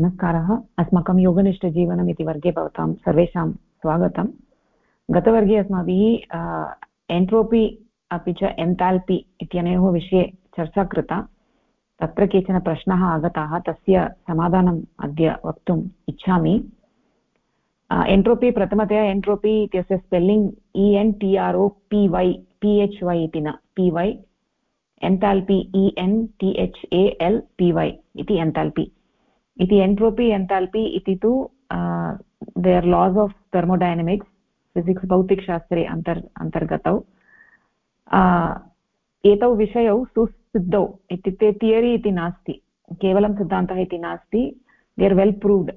नमस्कारः। अस्माकं योगनिष्ठजीवनम् इति वर्गे भवतां सर्वेषां स्वागतं गतवर्गे अस्माभिः एन्ट्रोपि अपि च एन्थाल्पि इत्यनयोः विषये चर्चा कृता। तत्र केचन प्रश्नाः आगताः, तस्य समाधानम् अद्य वक्तुम् इच्छामि। एन्ट्रोपि प्रथमतया, एन्ट्रोपि इत्यस्य स्पेल्लिङ्ग् इ एन् टि आर् ओ पि वै पि एच् वै इति न पि वै एन्थाल्पि इ एन् T H A L P Y इति एन्थाल्पि इति एन्ट्रोपि, एन्थाल्पि इति तु they are laws of thermodynamics physics भौतिकशास्त्रे अन्तर्, अन्तर्गतौ। एतौ विषयौ सुसिद्धौ इत्युक्ते थियरि इति नास्ति, केवलं सिद्धान्तः इति नास्ति they are well proved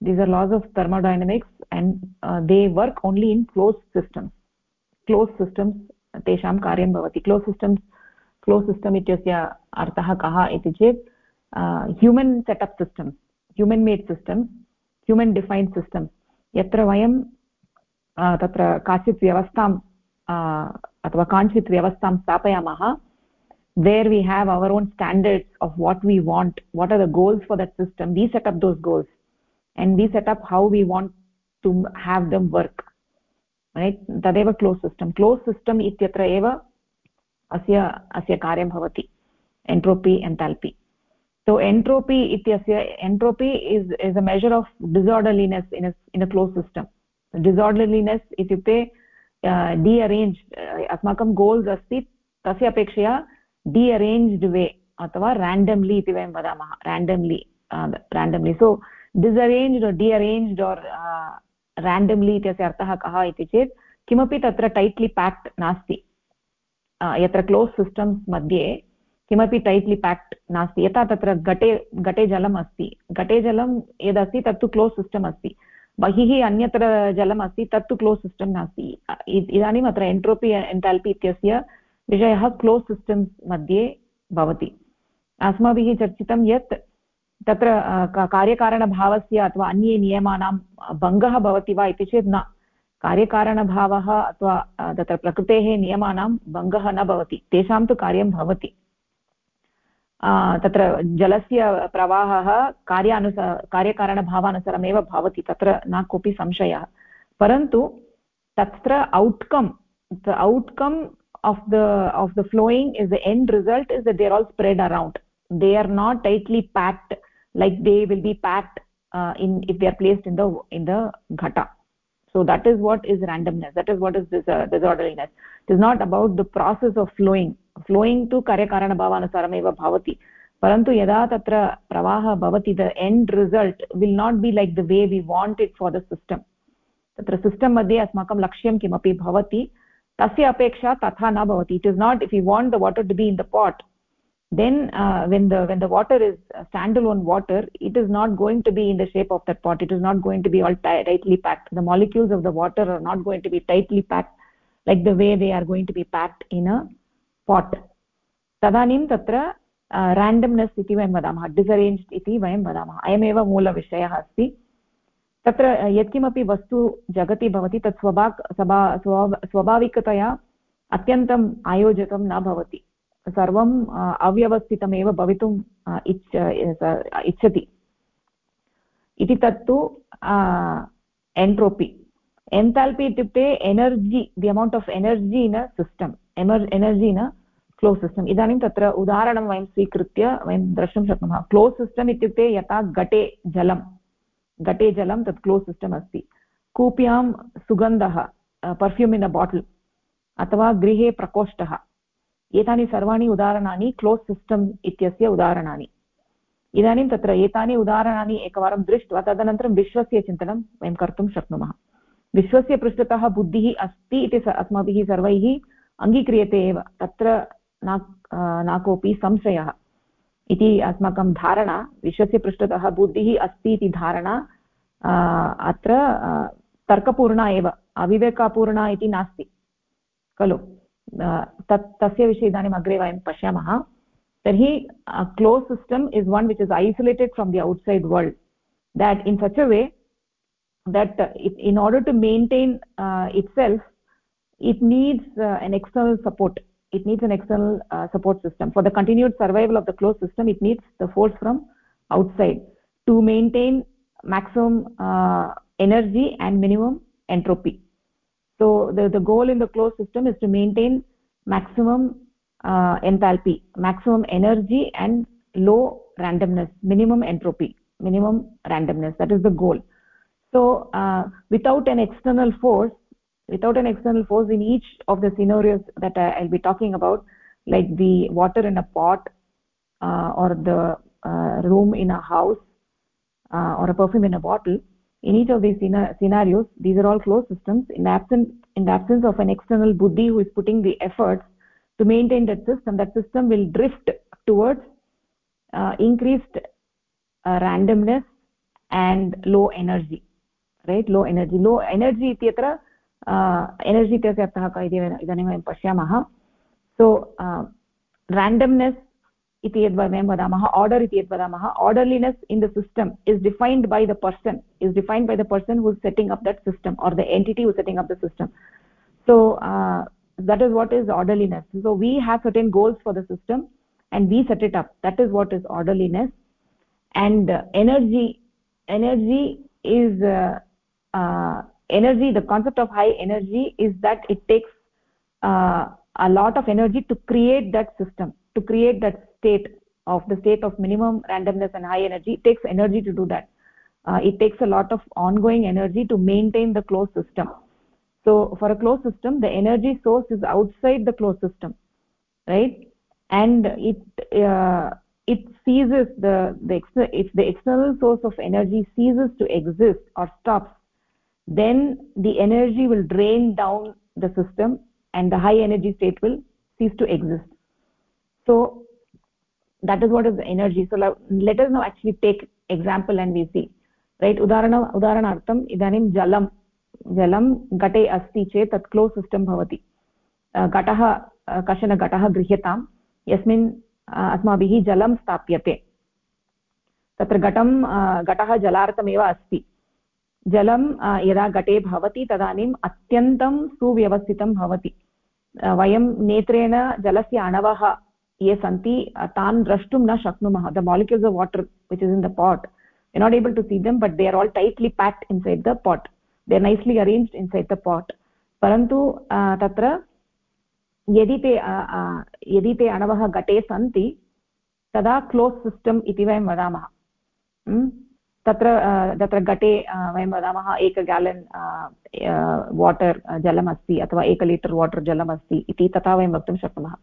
these are laws of thermodynamics and they work only in close systems close systems तेषां कार्यं भवति। क्लोस् सिस्टम्स् क्लोस् सिस्टम् इत्यस्य अर्थः कः इति चेत् human setup systems human made system human defined system यत्र वयं तत्र काचित् व्यवस्थां अथवा काञ्चित् व्यवस्थां स्थापयामः we have our own standards of what we want what are the goals for that system we set up those goals and we set up how we want to have them work right तदेव close system close system इत्यत्र एव अस्य अस्य कार्यं भवति entropy enthalpy so entropy, ityasya, entropy is is a measure of disorderliness in a in a closed system. Disorderliness ityukte deranged अस्माकं goals अस्ति तस्य अपेक्षया डीअरेञ्ज्ड् वे अथवा रेण्डम्लि इति वयं वदामः रेण्डम्लि रेण्डम्लि सो डिसरेञ्ज्ड् डीअरेञ्ज्ड् और् रेण्डम्लि इत्यस्य अर्थः कः इति चेत् किमपि तत्र टैट्लि पेक्ट् नास्ति यत्र क्लोस् सिस्टम्स् मध्ये किमपि टैट्लि पेक्ट् नास्ति। यथा तत्र घटे घटे जलम् अस्ति। घटे जलं यदस्ति, तत्तु क्लोस् सिस्टम् अस्ति। बहिः अन्यत्र जलम् अस्ति, तत्तु क्लोस् सिस्टम् नास्ति। इदानीम् अत्र एन्ट्रोपि एन्टाल्पि इत्यस्य विषयः क्लोस् सिस्टम्स् मध्ये भवति। अस्माभिः चर्चितं यत् तत्र कार्यकारणभावस्य अथवा अन्ये नियमानां भङ्गः भवति वा इति चेत् न। कार्यकारणभावः अथवा तत्र प्रकृतेः नियमानां भङ्गः न भवति। तेषां तु कार्यं भवति। तत्र जलस्य प्रवाहः कार्यानुस, कार्यकारणभावानुसारमेव भवति, तत्र न कोऽपि संशयः। परन्तु तत्र outcome outcome of the of the flowing is the end result is the there all spread around they are not tightly packed like they will be packed in if they are placed in the in the ghata so that is what is randomness that is what is disorderliness it is not about the process of flowing flowing तु कार्यकारणभावानुसारमेव भवति परन्तु यदा तत्र प्रवाहः भवति the end result will not be like the way we want it for the system तत्र system मध्ये अस्माकं लक्ष्यं किमपि भवति तस्य अपेक्षा तथा न भवति it is not if you want the water to be in the pot then when the when the water is stand on water it is not going to be in the shape of that pot it is not going to be all tightly packed the molecules of the water are not going to be tightly packed like the way they are going to be packed in a spot तदानीं तत्र randomness इति वयं वदामः डिसरेञ्ज्ड् इति वयं वदामः। अयमेव मूलविषयः अस्ति। तत्र यत्किमपि वस्तु जगति भवति, तत् स्वभाक् स्वभा स्वाभाविकतया अत्यन्तम् आयोजितं न भवति। सर्वम् अव्यवस्थितमेव भवितुम् इच्छ इच्छति। इति तत्तु एन्ट्रोपि एन्थाल्पि इत्युक्ते energy the amount of energy in a system energy in a closed system इदानीं तत्र उदाहरणं वयं स्वीकृत्य वयं द्रष्टुं शक्नुमः। क्लोस् सिस्टम् इत्युक्ते यथा घटे जलं। घटे जलं तत् क्लोस् सिस्टम् अस्ति। कूप्यां सुगन्धः पर्फ्यूम् इन् अ बाटल् अथवा गृहे प्रकोष्ठः। एतानि सर्वाणि उदाहरणानि क्लोस् सिस्टम् इत्यस्य उदाहरणानि। इदानीं तत्र एतानि उदाहरणानि एकवारं दृष्ट्वा तदनन्तरं विश्वस्य चिन्तनं वयं कर्तुं शक्नुमः। विश्वस्य पृष्ठतः बुद्धिः अस्ति इति अस्माभिः सर्वैः अङ्गीक्रियते एव। तत्र न कोऽपि संशयः। इति अस्माकं धारणा विश्वस्य पृष्ठतः बुद्धिः अस्ति इति धारणा अत्र तर्कपूर्णा एव अविवेकपूर्णा इति नास्ति। खलु? तत् तस्य विषये इदानीम् अग्रे वयं पश्यामः। तर्हि closed system is one which is isolated from the outside world that in such a way that uh, in order to itself it needs uh, an external support. It needs an external uh, support system. For the continued survival of the closed system it needs the force from outside to maintain maximum uh, energy and minimum entropy. So the, the goal in the closed system is to maintain maximum uh, enthalpy maximum energy and low randomness minimum entropy minimum randomness. That is the goal. So uh, without an external force without an external force in each of the scenarios that I, will be talking about like the water in a pot uh, or the uh, room in a house uh, or a perfume in a bottle in each of these scenarios these are all closed systems in the absence in the absence of an external buddhi who is putting the efforts to maintain that system that system will drift towards uh, increased uh, randomness and low energy right low energy low energy इत्यत्र energy इत्यस्य अर्थः कः इति इदानीं वयं पश्यामः सो randomness इति यद् वयं वदामः आर्डर् इति यद् वदामः orderliness in the system is defined by the person is defined by the person who setting up that system are the entity who setting up the system so uh, that is what is orderliness so we have certain goals for the system and we set it up that is what is orderliness and uh, energy energy is uh, uh, energy the concept of high energy is that it takes uh, a lot of energy to create that system to create that state of the state of minimum randomness and high energy. It takes energy to do that. Uh, it takes a lot of ongoing energy to maintain the closed system. So for a closed system the energy source is outside the closed system right? And it uh, it ceases the the if the external source of energy ceases to exist or stops then the energy will drain down the system and the high energy state will cease to exist so that is what is the energy so let us now actually take example and we see right udarana udaharanartham idanim jalam जलं घटे अस्ति चेत् तत् close system भवति घटः कश्चन घटः गृह्यतां यस्मिन् अस्माभिः जलं स्थाप्यते तत्र घटं घटः जलार्थमेव अस्ति जलं यदा घटे भवति तदानीम् अत्यन्तं सुव्यवस्थितं भवति। वयं नेत्रेण जलस्य अणवः ये सन्ति तान् द्रष्टुं न शक्नुमः। The molecules of water which is in the pot you not able to see them but they are all tightly packed inside the pot they are nicely arranged inside the pot परन्तु तत्र यदि ते यदि ते अणवः घटे सन्ति, तदा close system इति वयं वदामः। तत्र तत्र घटे वयं वदामः एक गेलन् वाटर् जलमस्ति अथवा एक लीटर् वाटर् जलमस्ति इति तथा वयं वक्तुं शक्नुमः।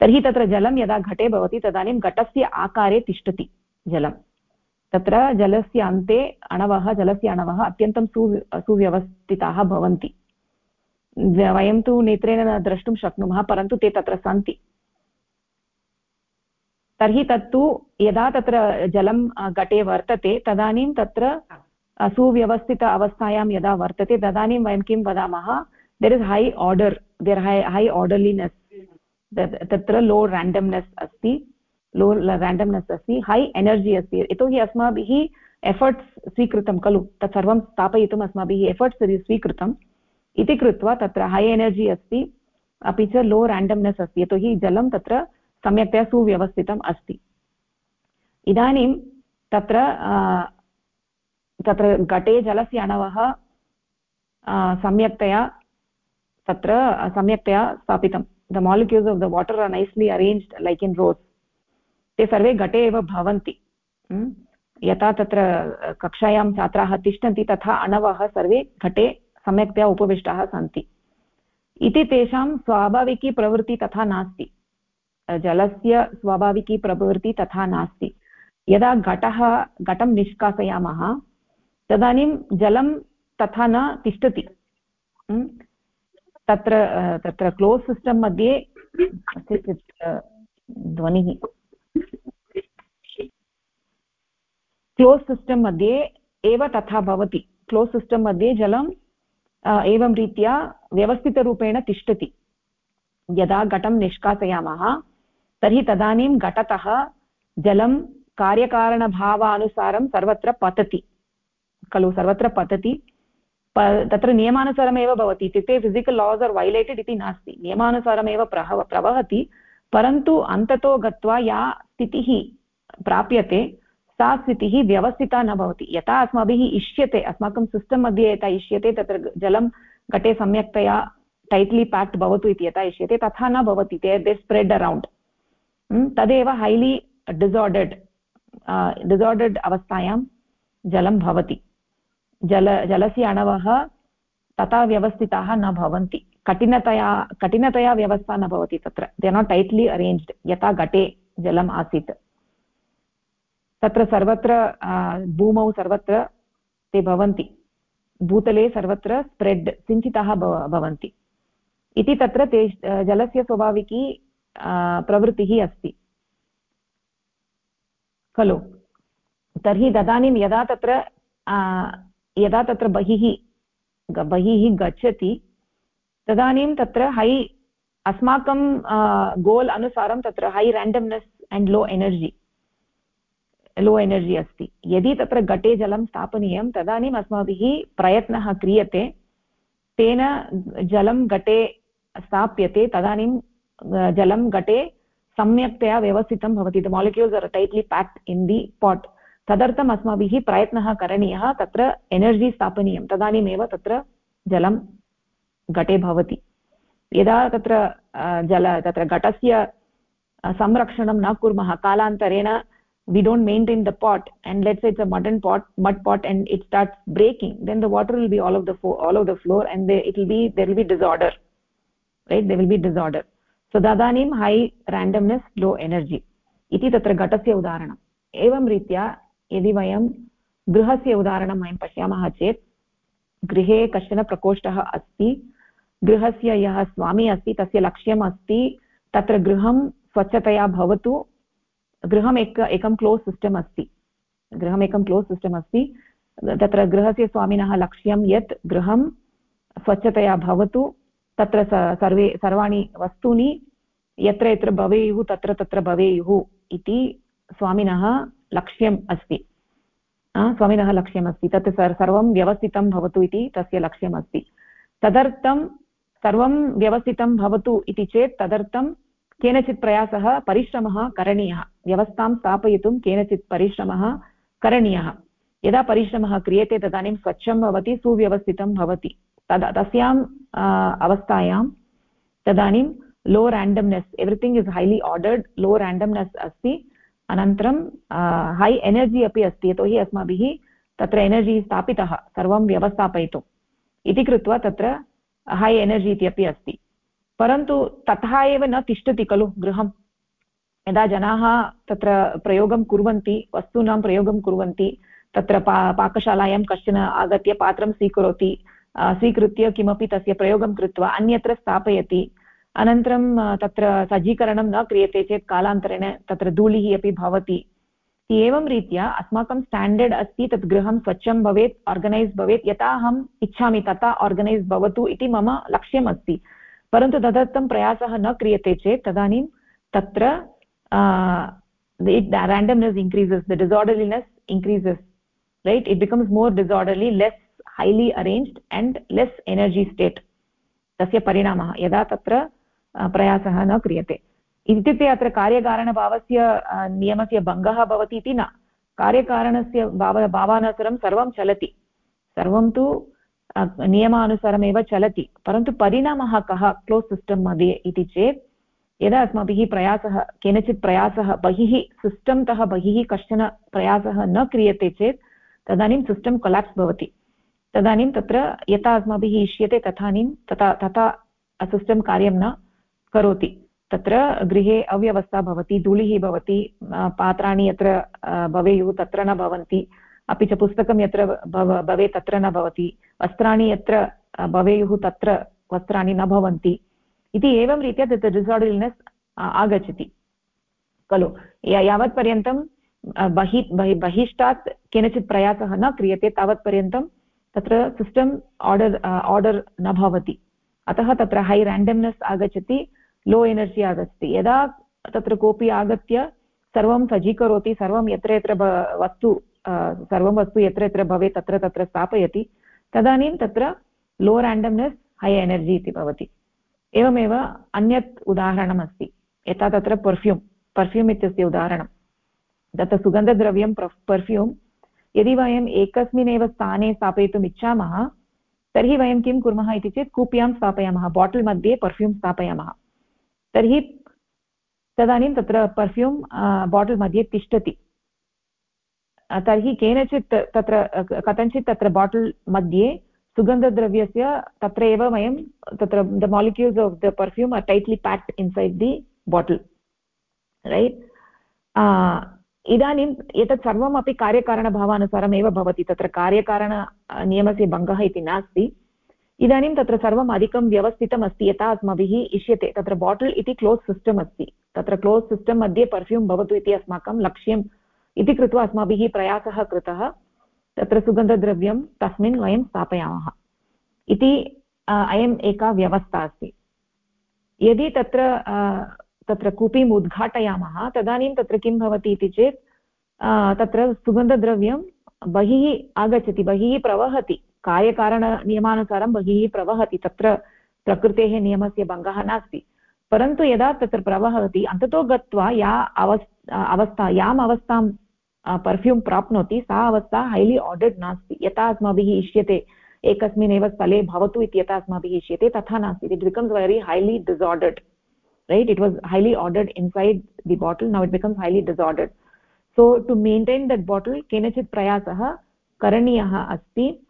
तर्हि तत्र जलं यदा घटे भवति तदानीं घटस्य आकारे तिष्ठति जलं। तत्र जलस्य अन्ते अणवः, जलस्य अणवः अत्यन्तं सु, सुव्यवस्थिताः भवन्ति। वयं तु नेत्रेण द्रष्टुं शक्नुमः, परन्तु ते तत्र सन्ति। तर्हि तत्तु यदा तत्र जलं घटे वर्तते, तदानीं तत्र सुव्यवस्थित अवस्थायां यदा वर्तते, तदानीं वयं किं वदामः? There is high order there high high orderliness तत्र लो रेण्डम्नेस् अस्ति लो रेण्डम्नेस् अस्ति है एनर्जि अस्ति। यतोहि अस्माभिः एफर्ट्स् स्वीकृतं खलु, तत्सर्वं स्थापयितुम् अस्माभिः एफर्ट्स् स्वीकृतं इति कृत्वा तत्र है एनर्जि अस्ति, अपि च लो रेण्डम्नेस् अस्ति। यतोहि जलं तत्र सम्यक्तया सुव्यवस्थितम् अस्ति। इदानीं तत्र तत्र घटे जलस्य अणवः सम्यक्तया तत्र सम्यक्तया स्थापितं। The molecules of the water are nicely arranged like in rows ते सर्वे घटे एव भवन्ति। यथा तत्र कक्षायां छात्राः तिष्ठन्ति, तथा अणवः सर्वे घटे, सम्यक्तया उपविष्टाः सन्ति। इति तेषां स्वाभाविकी प्रवृत्तिः तथा नास्ति। जलस्य स्वाभाविकी प्रवृत्तिः तथा नास्ति। यदा घटः, घटं निष्कासयामः, तदानीं जलं तथा न तिष्ठति। तत्र तत्र क्लोस् सिस्टम् मध्ये कस्यचित् ध्वनिः। क्लोस् सिस्टम् मध्ये एव तथा भवति। क्लोस् सिस्टम् मध्ये जलं एवं रीत्या व्यवस्थितरूपेण तिष्ठति। यदा घटं निष्कासयामः तर्हि तदानीं घटतः जलं कार्यकारणभावानुसारं सर्वत्र पतति। खलु सर्वत्र पतति। प, तत्र नियमानुसारमेव भवति। इत्युक्ते फिसिकल् लास् आर् वैलेटेड् इति नास्ति। नियमानुसारमेव प्रहव प्रवहति। परन्तु अन्ततो गत्वा या स्थितिः प्राप्यते, सा स्थितिः व्यवस्थिता न भवति। यथा अस्माभिः इष्यते, अस्माकं सिस्टम् मध्ये यथा इष्यते, तत्र जलं घटे सम्यक्तया टैट्लि पेक्ड् भवतु इति यथा इष्यते, तथा न भवति। ते दे स्प्रेड् अरौण्ड् तदेव हैलि डिसार्डर्ड् डिसार्डर्ड् अवस्थायां जलं भवति जल जलस्य अणवः तथा व्यवस्थिताः न भवन्ति कठिनतया कठिनतया व्यवस्था न भवति तत्र दे नाट् टैट्लि अरेञ्ज्ड् यथा घटे जलम् आसीत् तत्र सर्वत्र भूमौ सर्वत्र ते भवन्ति भूतले सर्वत्र स्प्रेड् सिञ्चिताः भवन्ति इति तत्र ते जलस्य स्वाभाविकी प्रवृत्तिः अस्ति खलु तर्हि तदानीं यदा तत्र यदा तत्र बहिः बहिः गच्छति तदानीं तत्र है अस्माकं गोल् अनुसारं तत्र high randomness and low energy low energy अस्ति यदि तत्र घटे जलं स्थापनीयं तदानीम् अस्माभिः प्रयत्नः क्रियते तेन जलं घटे स्थाप्यते तदानीं जलं घटे सम्यक्तया व्यवस्थितं भवति। The molecules are tightly packed in the pot तदर्थम् अस्माभिः प्रयत्नः करणीयः, तत्र एनर्जि स्थापनीयं। तदानीमेव तत्र जलं घटे भवति। यदा तत्र जल, तत्र घटस्य संरक्षणं न कुर्मः, कालान्तरेण we don't maintain the pot and let's it's a mud pot mud pot and it starts breaking then the water will be all of the flow all of the floor and it will be there will be disorder so tadanim high randomness, low energy. इति तत्र घटस्य उदाहरणम्। एवं रीत्या, यदि वयं गृहस्य उदाहरणं वयं पश्यामः चेत्, गृहे कश्चन प्रकोष्ठः अस्ति, गृहस्य यः स्वामी अस्ति, तस्य लक्ष्यम् अस्ति, तत्र गृहं स्वच्छतया भवतु, गृहम् एक, एकं क्लोस् सिस्टम् अस्ति। गृहम् एकं क्लोस् सिस्टम् अस्ति, तत्र गृहस्य स्वामिनः लक्ष्यं यत् गृहं स्वच्छतया भवतु, तत्र सर्वे, सर्वाणि वस्तूनि यत्र यत्र भवेयुः, तत्र तत्र भवेयुः इति स्वामिनः लक्ष्यम् अस्ति। स्वामिनः लक्ष्यमस्ति तत् सर्वं व्यवस्थितं भवतु इति तस्य लक्ष्यमस्ति तदर्थं सर्वं व्यवस्थितं भवतु इति चेत् तदर्थं केनचित् प्रयासः परिश्रमः करणीयः। व्यवस्थां स्थापयितुं केनचित् परिश्रमः करणीयः। यदा परिश्रमः क्रियते तदानीं स्वच्छं भवति, सुव्यवस्थितं भवति। तदा तस्याम् अवस्थायां तदानीं low randomness everything is highly ordered low randomness अस्ति अनन्तरं है एनर्जि अपि अस्ति यतोहि अस्माभिः तत्र एनर्जि स्थापितः, सर्वं व्यवस्थापयितुम् इति कृत्वा तत्र है एनर्जि इति अपि अस्ति। परन्तु तथा एव न तिष्ठति खलु गृहं। यदा जनाः तत्र प्रयोगं कुर्वन्ति, वस्तूनां प्रयोगं कुर्वन्ति, तत्र पा, पाकशालायां कश्चन आगत्य पात्रं स्वीकरोति स्वीकृत्य किमपि तस्य प्रयोगं कृत्वा अन्यत्र स्थापयति अनन्तरं तत्र सज्जीकरणं न क्रियते चेत् कालान्तरेण तत्र धूलिः अपि भवति। एवं रीत्या अस्माकं स्टाण्डर्ड् अस्ति तत् गृहं स्वच्छं भवेत्, आर्गनैस् भवेत्, यथा अहम् इच्छामि तथा आर्गनैस् भवतु इति मम लक्ष्यम् अस्ति परन्तु तदर्थं प्रयासः न क्रियते चेत् तदानीं तत्र randomness increases, the disorderliness increases, right? It becomes more disorderly, less highly arranged and less energy state. तस्य परिणामः। यदा तत्र प्रयासः न क्रियते। इत्युक्ते अत्र कार्यकारणभावस्य नियमस्य भङ्गः भवति इति न। कार्यकारणस्य भाव भावानुसारं सर्वं चलति। सर्वं तु नियमानुसारमेव चलति। परन्तु परिणामः कः क्लोस् सिस्टम् मध्ये इति चेत्, यदा अस्माभिः प्रयासः, केनचित् प्रयासः बहिः, सिस्टम् तः बहिः कश्चन प्रयासः न क्रियते चेत्, तदानीं सिस्टम् कोलाप्स् भवति। तदानीं तत्र यथा अस्माभिः इष्यते तदानीं तथा तथा सिस्टम् कार्यं न करोति। तत्र गृहे अव्यवस्था भवति, धूलिः भवति पात्राणि यत्र भवेयुः तत्र न भवन्ति। अपि च पुस्तकं यत्र भवेत् तत्र न भवति। वस्त्राणि यत्र भवेयुः तत्र वस्त्राणि न भवन्ति। इति एवं रीत्या तत् डिसार्डर्लिनेस् आगच्छति। खलु? यावत्पर्यन्तं बहि बहिष्टात् केनचित् प्रयासः न क्रियते, तावत्पर्यन्तं तत्र सिस्टम् आर्डर् आर्डर् न भवति। अतः तत्र है रेण्डम्नेस् आगच्छति। लो एनर्जि आगच्छति। यदा तत्र कोऽपि आगत्य सर्वं सज्जीकरोति, सर्वं यत्र यत्र वस्तु सर्वं वस्तु यत्र यत्र भवेत्, तत्र तत्र स्थापयति, तदानीं तत्र लो रेण्डम्नेस् है एनर्जि इति भवति। एवमेव अन्यत् उदाहरणमस्ति। यथा तत्र पर्फ्यूम् पर्फ्यूम् इत्यस्य उदाहरणं। तत्र सुगन्धद्रव्यं पर्फ्यूम् यदि वयम् एकस्मिन्नेव स्थाने स्थापयितुम् इच्छामः, तर्हि वयं किं कुर्मः इति चेत् कूप्यां स्थापयामः बाटल् मध्ये पर्फ्यूम् स्थापयामः। तर्हि तदानीं तत्र पर्फ्यूम् बाटल् मध्ये तिष्ठति। तर्हि केनचित् तत्र कथञ्चित् तत्र बाटल् मध्ये सुगन्धद्रव्यस्य तत्र एव वयं तत्र the molecules of the perfume are tightly packed inside the bottle right इदानीम् एतत् सर्वमपि कार्यकारणभावानुसारमेव भवति। तत्र कार्यकारणनियमस्य भङ्गः इति नास्ति। इदानीं तत्र सर्वम् अधिकं व्यवस्थितम् अस्ति यथा अस्माभिः इष्यते। तत्र बाटल् इति क्लोस् सिस्टम् अस्ति। तत्र क्लोस् सिस्टम् मध्ये पर्फ्यूम् भवतु इति अस्माकं लक्ष्यम् इति कृत्वा अस्माभिः प्रयासः कृतः तत्र सुगन्धद्रव्यं तस्मिन् वयं स्थापयामः। इति अयम् एका व्यवस्था अस्ति। यदि तत्र तत्र कूपीम् उद्घाटयामः, तदानीं तत्र किं भवति इति चेत् तत्र सुगन्धद्रव्यं बहिः आगच्छति, बहिः प्रवहति। कार्यकारणनियमानुसारं बहिः प्रवहति, तत्र प्रकृतेः नियमस्य भङ्गः नास्ति। परन्तु यदा तत्र प्रवहति, अन्ततो गत्वा या अवस् अवस्था, याम् अवस्थां पर्फ्यूम् प्राप्नोति, सा अवस्था हैलि आर्डर्ड् नास्ति। यथा अस्माभिः इष्यते, एकस्मिन् एव स्थले भवतु इति यथा अस्माभिः इष्यते, तथा नास्ति। It becomes very highly disordered right? It was highly ordered inside the bottle, now it becomes highly disordered. So, to maintain that bottle kenachit prayasah करणीयः अस्ति।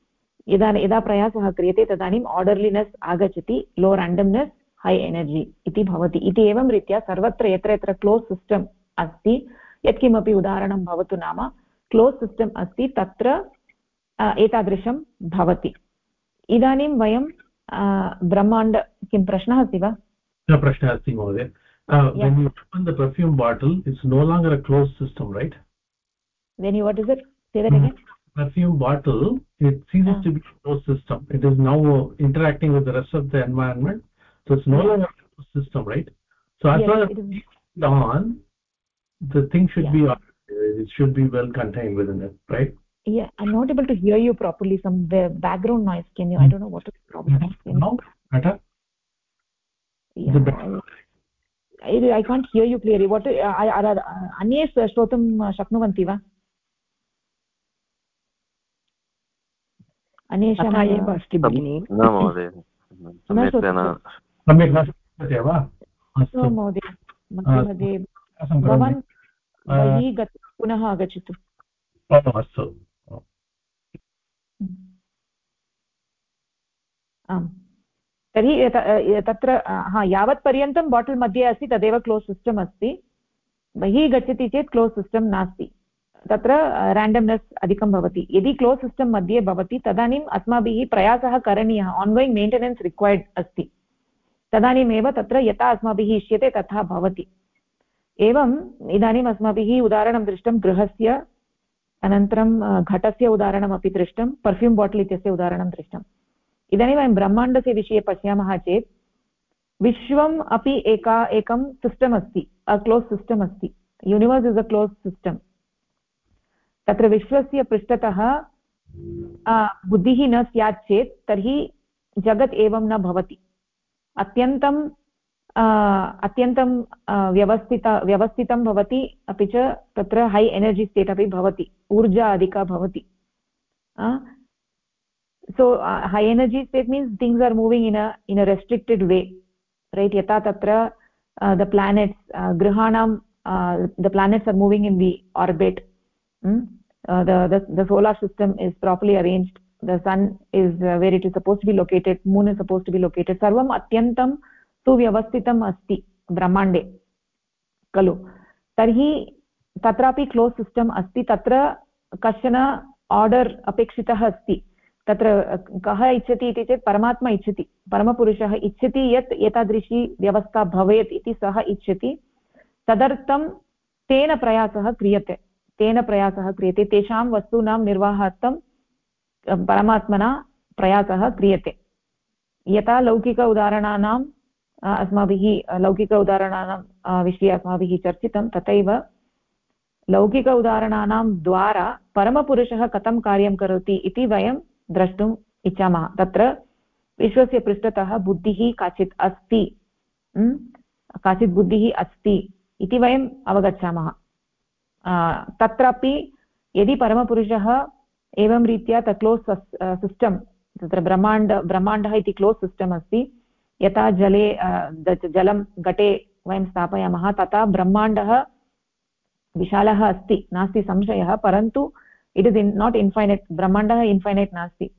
यदा यदा प्रयासः क्रियते तदानीम् आर्डर्लिनेस् आगच्छति लो राण्डम्नेस् है एनर्जि इति भवति। इति एवं रीत्या सर्वत्र यत्र यत्र क्लोस् सिस्टम् अस्ति यत्किमपि उदाहरणं भवतु नाम। क्लोस् सिस्टम् अस्ति तत्र एतादृशं भवति। इदानीं वयं ब्रह्माण्ड किं प्रश्नः अस्ति वा? प्रश्नः अस्ति महोदय। when you open the perfume bottle it's no longer a closed system right? When you what is it? Say that again. Perfume bottle it ceases uh. to be a closed system it is now interacting with the rest of the environment so it's no longer a closed system right so as far as it is on the thing should yeah. be it should be well contained within it right yeah i'm not able to hear you properly some background noise can you mm -hmm. i don't know what is the problem no better I can't hear you clearly what अन्ये श्रोतुं शक्नुवन्ति वा अन्येषाम् एव अस्ति भगिनि। महोदय मध्ये भवान् बहिः गत्वा पुनः आगच्छतु। अस्तु। आम्। तर्हि तत्र हा यावत्पर्यन्तं बाटल् मध्ये अस्ति तदेव क्लोस् सिस्टम् अस्ति। बहिः गच्छति चेत् क्लोस् सिस्टम् नास्ति। तत्र रेण्डम्नेस् अधिकं भवति। यदि क्लोस् सिस्टम् मध्ये भवति, तदानीम् अस्माभिः प्रयासः करणीयः आन्गोयिङ्ग् मेण्टेनेन्स् रिक्वैर्ड् अस्ति। तदानीमेव तत्र यथा अस्माभिः इष्यते, तथा भवति। एवम् इदानीम् अस्माभिः उदाहरणं दृष्टं गृहस्य, अनन्तरं घटस्य उदाहरणमपि दृष्टं पर्फ्यूम् बाटल् इत्यस्य उदाहरणं दृष्टम्। इदानीं वयं ब्रह्माण्डस्य विषये पश्यामः चेत्, विश्वम् अपि एका, एकं सिस्टम् अस्ति अ क्लोस् सिस्टम् अस्ति। Universe is a closed system तत्र विश्वस्य पृष्ठतः बुद्धिः न स्यात् चेत् तर्हि जगत् एवं न भवति। अत्यन्तं अत्यन्तं व्यवस्थित, व्यवस्थितं भवति, अपि च तत्र है एनर्जि स्टेट् अपि भवति, ऊर्जा अधिका भवति। So high energy state means things are moving in a in a restricted way right यथा तत्र the planets गृहाणां the planets are moving in the orbit mm? uh, the, the the solar system is properly arranged the sun is uh, where it is supposed to be located moon is supposed to be located sarvam atyantam सुव्यवस्थितम् अस्ति ब्रह्माण्डे खलु तर्हि तत्रापि closed system अस्ति तत्र कश्चन order अपेक्षितः अस्ति तत्र कः इच्छति इति चेत् परमात्मा इच्छति परमपुरुषः इच्छति यत् एतादृशी व्यवस्था भवेत् इति सः इच्छति तदर्थं तेन प्रयासः क्रियते तेन प्रयासः क्रियते। तेषां वस्तूनां निर्वाहार्थं परमात्मना प्रयासः क्रियते। यथा लौकिक उदाहरणानाम् अस्माभिः लौकिक उदाहरणानां विषये अस्माभिः चर्चितं, तथैव लौकिक उदाहरणानां द्वारा परमपुरुषः कथं कार्यं करोति इति वयं द्रष्टुम् इच्छामः। तत्र विश्वस्य पृष्ठतः बुद्धिः काचित् अस्ति काचित् बुद्धिः अस्ति इति वयम् अवगच्छामः। तत्रापि यदि परमपुरुषः एवं रीत्या त क्लोस् सिस्टम्, तत्र ब्रह्माण्ड, ब्रह्माण्डः इति क्लोस् सिस्टम् अस्ति, यथा जले जलं घटे वयं स्थापयामः, तथा ब्रह्माण्डः विशालः अस्ति, नास्ति संशयः, परन्तु it is in, not infinite, ब्रह्माण्डः infinite नास्ति।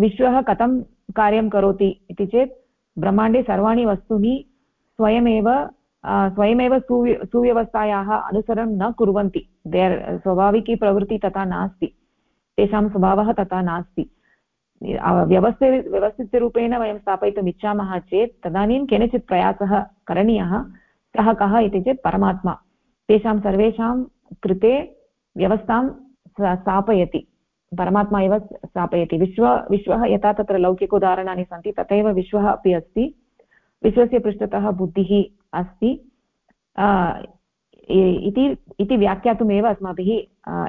विश्वः कथं कार्यं करोति इति चेत्, ब्रह्माण्डे सर्वाणि वस्तूनि स्वयमेव स्वयमेव सुव्य, सुव्यवस्थायाः अनुसरणं न कुर्वन्ति। देर् स्वाभाविकी प्रवृत्तिः तथा नास्ति। तेषां स्वभावः तथा नास्ति। व्यवस्थि व्यवस्थितरूपेण वयं स्थापयितुम् इच्छामः चेत् तदानीं केनचित् प्रयासः करणीयः सः कः इति चेत् परमात्मा। तेषां सर्वेषां कृते व्यवस्थां स्थापयति। परमात्मा एव स्थापयति। विश्व, विश्वः यथा तत्र लौकिक उदाहरणानि सन्ति, तथैव विश्वः अपि अस्ति। विश्वस्य पृष्ठतः बुद्धिः अस्ति। इति इति व्याख्यातुमेव अस्माभिः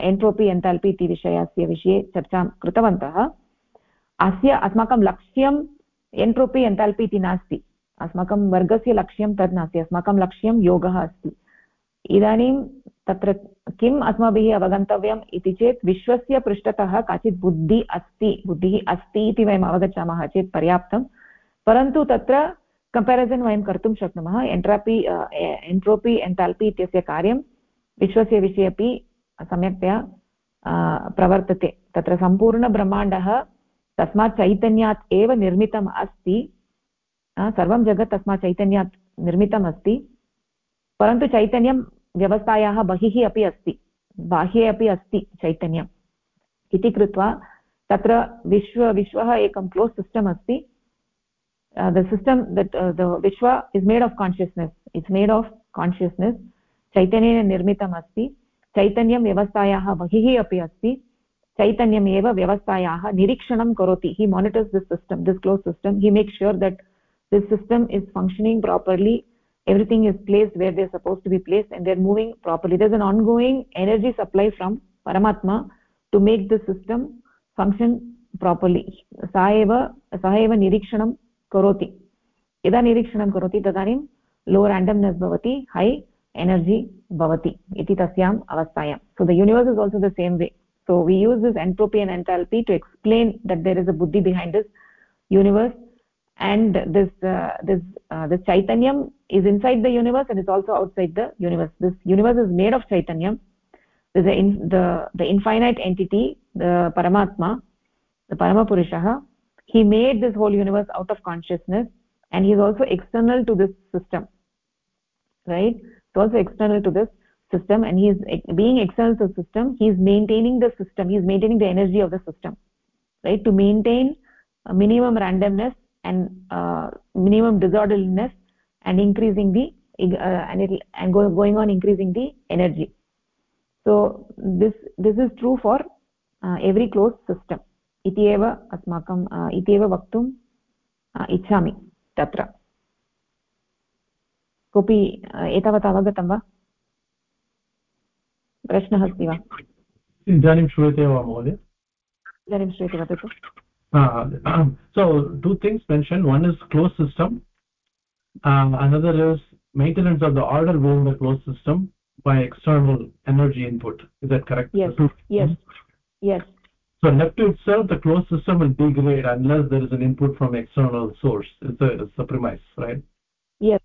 एन्ट्रोपि, एन्थाल्पि इति विषयस्य विषये चर्चां कृतवन्तः। अस्य अस्माकं लक्ष्यम् एन्ट्रोपि, एन्थाल्पि इति नास्ति। अस्माकं वर्गस्य लक्ष्यं तद् नास्ति। अस्माकं लक्ष्यं योगः अस्ति। इदानीं तत्र किम् अस्माभिः अवगन्तव्यम् इति चेत् विश्वस्य पृष्ठतः काचित् बुद्धिः अस्ति बुद्धिः अस्ति इति वयम् अवगच्छामः चेत् पर्याप्तं। परन्तु तत्र कम्पेरिसन् वयं कर्तुं शक्नुमः। एन्ट्रापि एन्ट्रोपि एन्थाल्पि इत्यस्य कार्यं विश्वस्य विषये अपि सम्यक्तया प्रवर्तते। तत्र सम्पूर्णब्रह्माण्डः तस्मात् चैतन्यात् एव निर्मितम् अस्ति। सर्वं जगत् तस्मात् चैतन्यात् निर्मितम् अस्ति। परन्तु चैतन्यं व्यवस्थायाः बहिः अपि अस्ति। बाह्ये अपि अस्ति चैतन्यम् इति कृत्वा तत्र विश्व, विश्वः एकं क्लोस् सिस्टम् अस्ति। द सिस्टम् दट् द विश्व is made of consciousness it's made of consciousness चैतन्येन निर्मितम् अस्ति चैतन्यं व्यवस्थायाः बहिः अपि अस्ति चैतन्यमेव व्यवस्थायाः निरीक्षणं करोति he monitors this system this close system he make sure that this system is functioning properly everything is placed where they're supposed to be placed and they're moving properly there's an ongoing energy supply from paramatma to make the system function properly सा एव सः एव निरीक्षणं करोति यदा निरीक्षणं करोति तदानीं लो राण्डम्नेस् भवति है एनर्जि भवति इति तस्याम् अवस्थायां so the universe is also the same way so we use this entropy and enthalpy to explain that there is a buddhi behind this universe and this uh, this uh, this chaitanyam is inside the universe and it's also outside the universe this universe is made of chaitanyam the in, the the infinite entity the paramatma the paramapurushah he made this whole universe out of consciousness and he is also external to this system right? It's also external to this system and he is being external to the system he is maintaining the system he is maintaining the energy of the system right? To maintain minimum randomness and uh, minimum disorderliness and increasing the uh, and it and go, going on increasing the energy. So this this is true for uh, every closed system इति एव अस्माकं इति एव वक्तुम् इच्छामि तत्र। कोऽपि एतावत् अवगतं वा? प्रश्नः अस्ति वा? इदानीं श्रूयते वा महोदय? इदानीं श्रूयते वदतु so two things mention one is closed system another is maintenance of the order on the closed system by external energy input. Is that correct? Yes yes. Hmm? Yes. So left to itself the closed system will degrade unless there is an input from external source. It's the, it's the premise right? Yes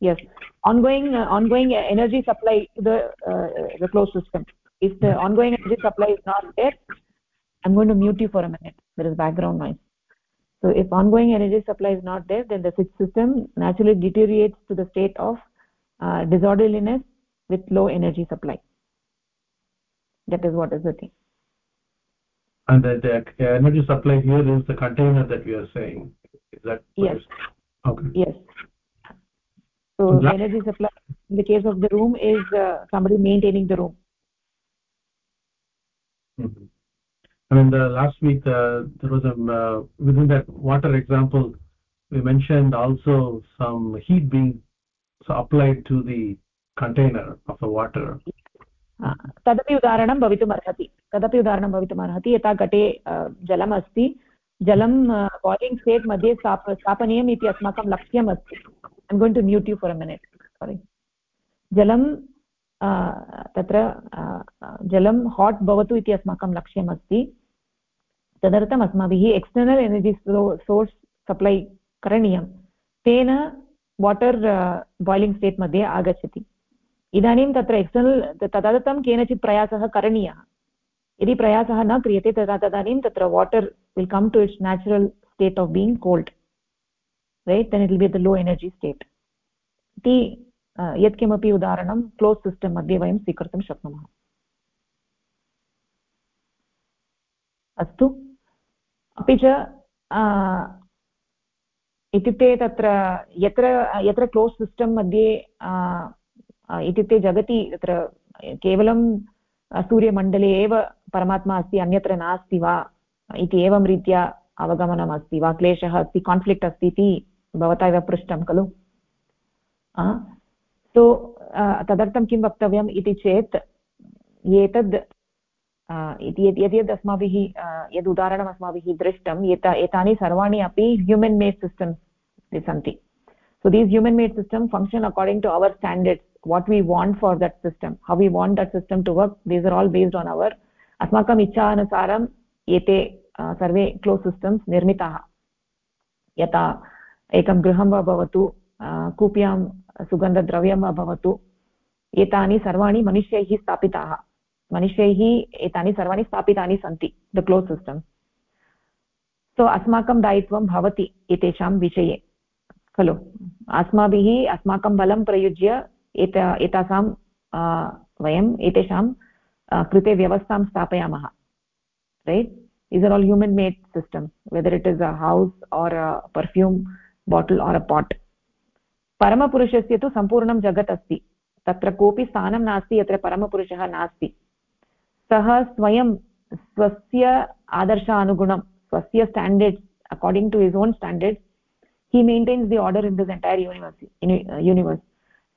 yes. Ongoing uh, ongoing energy supply the uh, the closed system. If the ongoing energy supply is not there i'm going to mute you for a minute. There is background noise. So if ongoing energy supply is not there then the system naturally deteriorates to the state of uh, disorderliness with low energy supply. That is what is the thing and the, the energy supply here is the container that we are saying. Is that yes. okay. Yes. So the energy supply in the case of the room is uh, somebody maintaining the room. Mm -hmm. i mean the last week uh, there was a uh, within that water example we mentioned also some heat being so applied to the container of the water तदपि उदाहरणं भवितुम् अर्हति तदपि उदाहरणं भवितुम् अर्हति यथा घटे जलम् अस्ति जलं बायिलिङ्ग् स्टेट् मध्ये स्थाप, स्थापनीयम् इति अस्माकं लक्ष्यम् अस्ति। I'm going to mute you for a minute sorry जलं तत्र जलं हाट् भवतु इति अस्माकं लक्ष्यम् अस्ति। तदर्थम् अस्माभिः एक्स्टर्नल् एनर्जि सोर्स् सप्लै करणीयं तेन वाटर् बायिलिङ्ग् स्टेट् मध्ये आगच्छति। इदानीं तत्र एक्स्टर्नल् तदर्थं केनचित् प्रयासः करणीयः। यदि प्रयासः न क्रियते तदा, तदानीं तत्र water will come to its natural state of being cold, right? Then it will be the low energy state. इति यत्किमपि उदाहरणं क्लोस् सिस्टम् मध्ये वयं स्वीकर्तुं शक्नुमः। अस्तु। अपि च इत्युक्ते तत्र, यत्र यत्र क्लोस् सिस्टम् मध्ये इत्युक्ते जगति तत्र केवलं सूर्यमण्डले एव परमात्मा अस्ति, अन्यत्र नास्ति वा इति एवं रीत्या अवगमनम् अस्ति वा, क्लेशः अस्ति कान्फ्लिक्ट् अस्ति इति भवता एव पृष्टं खलु? सो तदर्थं किं वक्तव्यम् इति चेत्, एतद् यद् यद् अस्माभिः यद् उदाहरणम् अस्माभिः दृष्टम् एत, एतानि सर्वाणि अपि ह्यूमन् मेड् सिस्टम्स् सन्ति. So, these human made systems function according to our standards. What we want for that system, how we want that system to work, these are all based on our अस्माकम् इच्छानुसारम् एते सर्वे close systems निर्मिताः यथा एकं गृहं वा भवतु कूप्यां सुगन्धद्रव्यं वा भवतु एतानि सर्वाणि मनुष्यैः स्थापिताः मनुष्यैः एतानि सर्वाणि स्थापितानि सन्ति द क्लोस् सिस्टम् सो अस्माकं दायित्वं भवति एतेषां विषये खलु अस्माभिः अस्माकं बलं प्रयुज्य एत, एतासां वयम्, एतेषां कृते व्यवस्थां स्थापयामः right these are all human made systems, whether it is a house or a perfume bottle or a pot. परमपुरुषस्य तु सम्पूर्णं जगत् अस्ति। तत्र कोऽपि स्थानं नास्ति, यत्र परमपुरुषः नास्ति। सः स्वयं, स्वस्य आदर्शानुगुणं, स्वस्य standards according to his own standards he maintains the order in this entire universe universe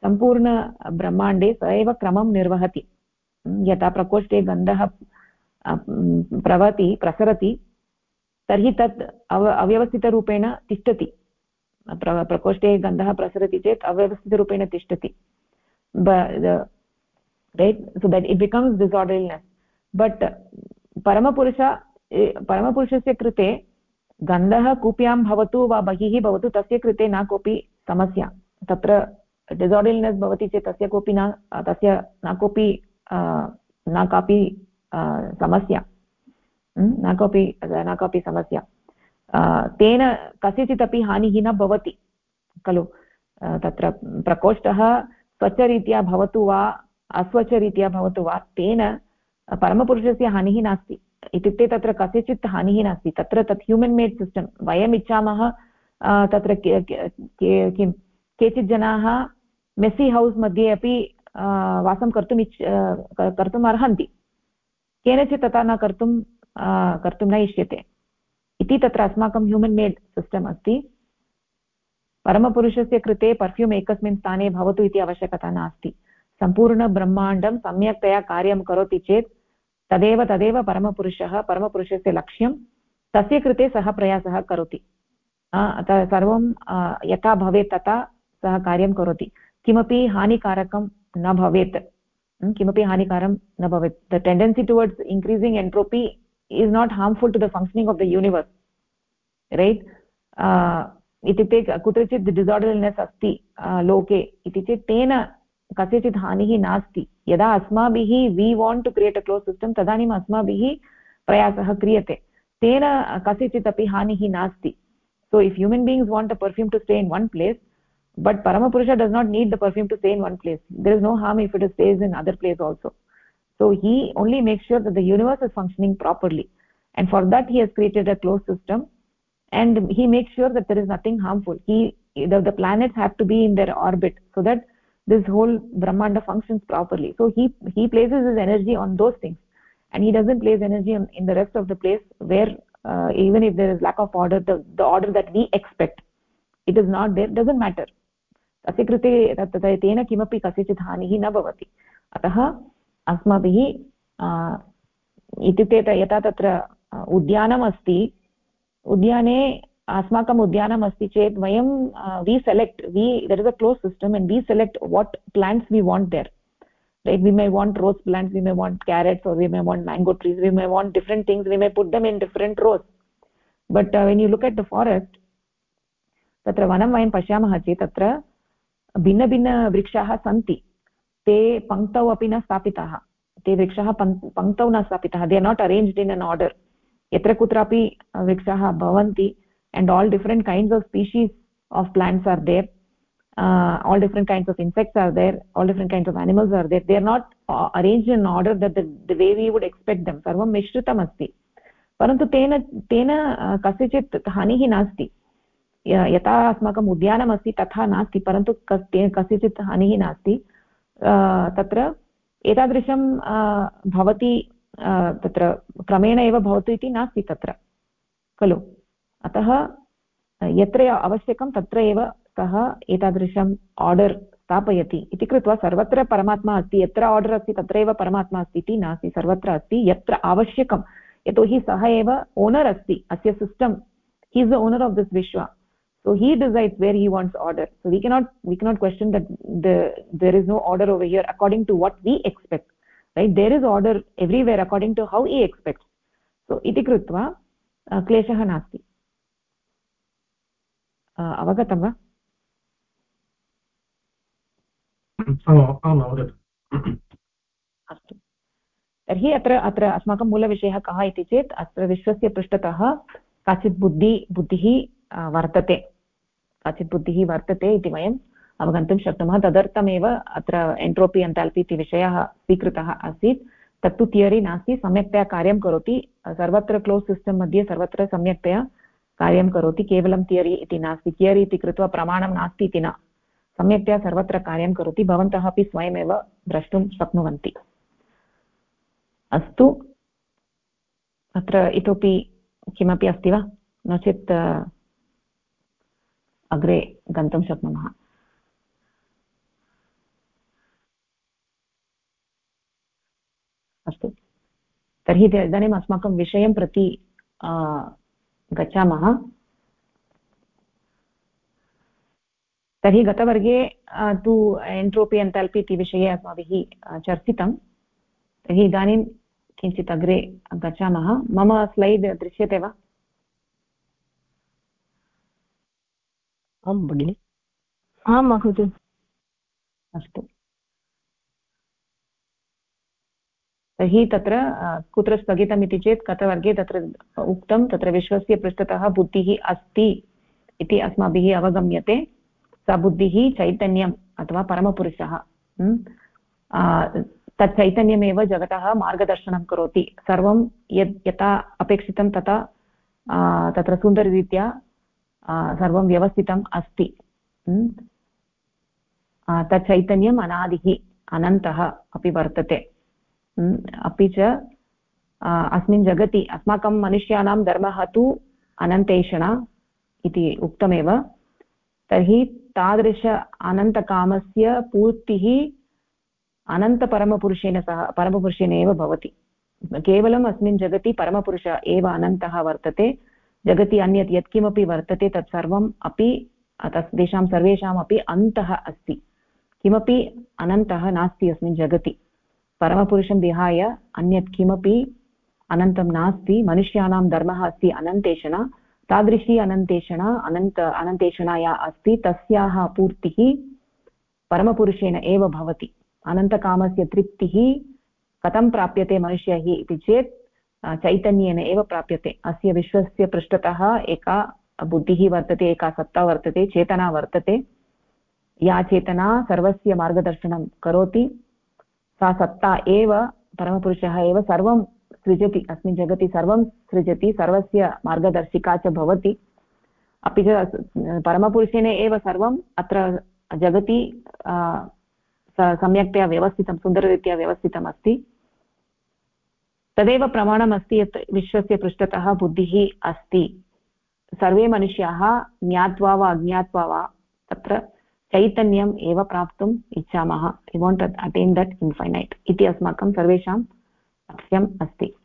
सम्पूर्णब्रह्माण्डे स एव क्रमं निर्वहति। यथा प्रकोष्ठे गन्धः प्रवति, प्रसरति, तर्हि तत् अव, अव्यवस्थितरूपेण तिष्ठति। प्र, प्रकोष्ठे गन्धः प्रसरति चेत् अव्यवस्थितरूपेण तिष्ठति। Right so that it becomes disorderliness but परमपुरुष परमपुरुषस्य कृते गन्धः कूप्यां भवतु वा बहिः भवतु तस्य कृते न कोऽपि समस्या। तत्र डिसार्डर्लिनेस् भवति चेत् तस्य कोऽपि न तस्य न कोऽपि न कापि समस्या। न कोऽपि न कोऽपि समस्या। तेन कस्यचित् अपि हानिः न भवति, खलु? तत्र प्रकोष्ठः स्वच्छरीत्या भवतु वा अस्वच्छरीत्या भवतु वा, तेन परमपुरुषस्य हानिः नास्ति। इत्युक्ते तत्र कस्यचित् हानिः नास्ति। तत्र तत् ह्यूमन् मेड् सिस्टम् वयम् इच्छामः तत्र किं? केचित् जनाः मेस्सि हौस् मध्ये अपि वासं कर्तुम् इच्छ कर्तुम् अर्हन्ति. केनचित् तथा न कर्तुं कर्तुं न इष्यते. इति तत्र अस्माकं ह्यूमन् मेड् सिस्टम् अस्ति. परमपुरुषस्य कृते पर्फ्यूम् एकस्मिन् स्थाने भवतु इति आवश्यकता नास्ति. सम्पूर्णब्रह्माण्डं सम्यक्तया कार्यं करोति चेत् तदेव तदेव परमपुरुषः, परमपुरुषस्य लक्ष्यं तस्य कृते सः प्रयासः करोति. सर्वं यथा भवेत् तथा सः कार्यं करोति. किमपि हानिकारकं न भवेत्। किमपि हानिकारं न भवेत्। The tendency towards increasing entropy is not harmful to the functioning of the universe right इत्युक्ते कुत्रचित् डिसार्डर्नेस् अस्ति लोके, इति चेत् तेन कस्यचित् हानिः नास्ति। यदा अस्माभिः we want to create a closed system तदानीम् अस्माभिः प्रयासः क्रियते। तेन कस्यचित् अपि हानिः नास्ति। So if human beings want a perfume to stay in one place but paramapurusha does not need the perfume to stay in one place. There is no harm if it stays in other place also. So he only makes sure that the universe is functioning properly. And for that he has created a closed system. And he makes sure that there is nothing harmful. He the, the planets have to be in their orbit so that this whole brahmanda functions properly. So he he places his energy on those things. And he doesn't place energy in, in the rest of the place where uh, even if there is lack of order the, the order that we expect it is not there doesn't matter तस्य कृते तत् तेन किमपि कस्यचित् हानिः न भवति। अतः अस्माभिः इत्युक्ते यथा तत्र उद्यानम् अस्ति। उद्याने अस्माकम् उद्यानम् अस्ति चेत् वयं we select we there is a close system and we select what plants we want there like we may want rose plants we may want carrots we may want mango trees we may want different things we may put them in different rows but when you look at the forest तत्र वनं वयं पश्यामः चेत् तत्र भिन्नभिन्नवृक्षाः सन्ति ते पङ्क्तौ अपि न स्थापिताः ते वृक्षाः पङ्क्तौ न स्थापिताः they are not arranged in an order यत्र कुत्रापि वृक्षाः भवन्ति of species of plants are there uh, all different kinds of insects are there all different kinds of animals are there they are not uh, arranged in order that the, the way we would expect them sarvam mishritam asti परन्तु तेन तेन कस्यचित् हानिः नास्ति यथा अस्माकम् उद्यानम् अस्ति तथा नास्ति, परन्तु कस्यचित् हानिः नास्ति। तत्र एतादृशं भवति तत्र क्रमेण एव भवतु इति नास्ति तत्र, खलु? अतः यत्र आवश्यकं तत्र एव सः एतादृशम् आर्डर् स्थापयति इति कृत्वा सर्वत्र परमात्मा अस्ति, यत्र आर्डर् अस्ति तत्र एव परमात्मा अस्ति इति नास्ति, सर्वत्र अस्ति, यत्र आवश्यकं, यतोहि सः एव ओनर् अस्ति, अस्य system he is the owner of this विश्व so he decides where he wants order so we cannot we cannot question that the there is no order over here according to what we expect right there is order everywhere according to how he expects so iti krutva kleshah nasti अवगतं वा अस्तु तर्हि अत्र अत्र अस्माकं मूलविषयः कः इति चेत् अत्र विश्वस्य पृष्ठतः काचित् बुद्धि बुद्धिः वर्तते काचित् बुद्धिः वर्तते इति वयम् अवगन्तुं शक्नुमः. तदर्थमेव अत्र एन्ट्रोपि एन्टाल्पि इति विषयः स्वीकृतः आसीत्. तत्तु थियरि नास्ति, सम्यक्तया कार्यं करोति. सर्वत्र क्लोस् सिस्टम् मध्ये सर्वत्र सम्यक्तया कार्यं करोति. केवलं थियरि इति नास्ति. थियरि इति कृत्वा प्रमाणं नास्ति इति न. सम्यक्तया सर्वत्र कार्यं करोति. भवन्तः अपि स्वयमेव द्रष्टुं शक्नुवन्ति. अस्तु. अत्र इतोपि किमपि अस्ति वा? नो चेत् अग्रे गन्तुं शक्नुमः। अस्तु। तर्हि इदानीम् अस्माकं विषयं प्रति गच्छामः। तर्हि गतवर्गे तु एन्ट्रोपि, एन्थाल्पि इति विषये अस्माभिः चर्चितं। तर्हि इदानीं किञ्चित् अग्रे गच्छामः। मम स्लैड् दृश्यते वा? आं भगिनि आं महोदय अस्तु। तर्हि तत्र कुत्र स्थगितम् इति चेत् गतवर्गे तत्र उक्तं तत्र विश्वस्य पृष्ठतः बुद्धिः अस्ति इति अस्माभिः अवगम्यते। सा बुद्धिः चैतन्यम् अथवा परमपुरुषः तत् चैतन्यमेव जगतः मार्गदर्शनं करोति। सर्वं यद् यथा अपेक्षितं तथा तत्र सुन्दररीत्या सर्वं व्यवस्थितम् अस्ति। तत् चैतन्यम् अनादिः अनन्तः अपि वर्तते। अपि च अस्मिन् जगति अस्माकं मनुष्याणां धर्मः तु अनन्तेषणा इति उक्तमेव। तर्हि तादृश अनन्तकामस्य पूर्तिः अनन्तपरमपुरुषेण सह, परमपुरुषेण एव भवति। केवलम् अस्मिन् जगति परमपुरुष एव अनन्तः वर्तते। जगति अन्यत् यत्किमपि वर्तते तत्सर्वम् अपि तेषां सर्वेषामपि अन्तः अस्ति। किमपि अनन्तः नास्ति अस्मिन् जगति। परमपुरुषं विहाय अन्यत् किमपि अनन्तं नास्ति। मनुष्याणां धर्मः अस्ति अनन्तेषणा। तादृशी अनन्तेषणा, अनन्त अनन्तेषणा या अस्ति। तस्याः पूर्तिः परमपुरुषेण एव भवति। अनन्तकामस्य तृप्तिः कथं प्राप्यते मनुष्यैः इति चेत् चैतन्येन एव प्राप्यते। अस्य विश्वस्य पृष्ठतः एका बुद्धिः वर्तते, एका सत्ता वर्तते, चेतना वर्तते। या चेतना सर्वस्य मार्गदर्शनं करोति। सा सत्ता एव परमपुरुषः एव सर्वं सृजति, अस्मिन् जगति सर्वं सृजति, सर्वस्य मार्गदर्शिका च भवति। अपि च परमपुरुषेण एव सर्वम् अत्र जगति सम्यक्तया व्यवस्थितं, सुन्दररीत्या व्यवस्थितम् अस्ति तदेव प्रमाणम् अस्ति यत् विश्वस्य पृष्ठतः बुद्धिः अस्ति। सर्वे मनुष्याः ज्ञात्वा वा अज्ञात्वा वा तत्र चैतन्यम् एव प्राप्तुम् इच्छामः। We want attain that infinite इति अस्माकं सर्वेषां लक्ष्यम् अस्ति।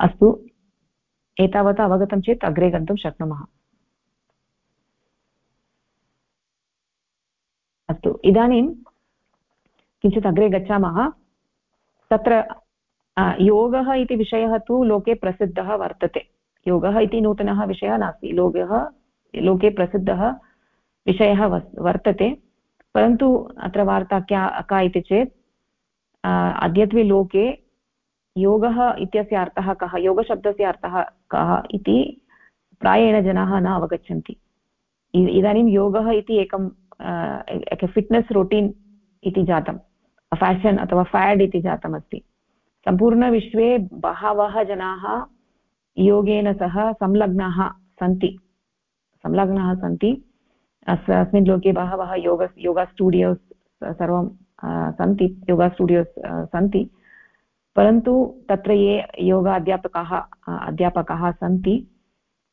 अस्तु। एतावता अवगतं चेत् अग्रे गन्तुं शक्नुमः। अस्तु, इदानीं किञ्चित् अग्रे गच्छामः। तत्र योगः इति विषयः तु लोके प्रसिद्धः वर्तते। योगः इति नूतनः विषयः नास्ति। लोकः लोके प्रसिद्धः विषयः वर्तते। परन्तु अत्र वार्ता क्या, का इति चेत् अद्यत्वे लोके योगः इत्यस्य अर्थः कः? योगशब्दस्य अर्थः कः इति प्रायेण जनाः न अवगच्छन्ति। इदानीं योगः इति एकं फिट्नेस् रोटीन् इति जातं फेशन् अथवा फेड् इति जातमस्ति। सम्पूर्णविश्वे बहवः जनाः योगेन सह संलग्नाः सन्ति। संलग्नाः सन्ति। अस्मिन् लोके बहवः योग योगा स्टुडियोस् सर्वं सन्ति। योगा स्टुडियोस् सन्ति। परन्तु तत्र ये योग अध्यापकाः अध्यापकाः सन्ति,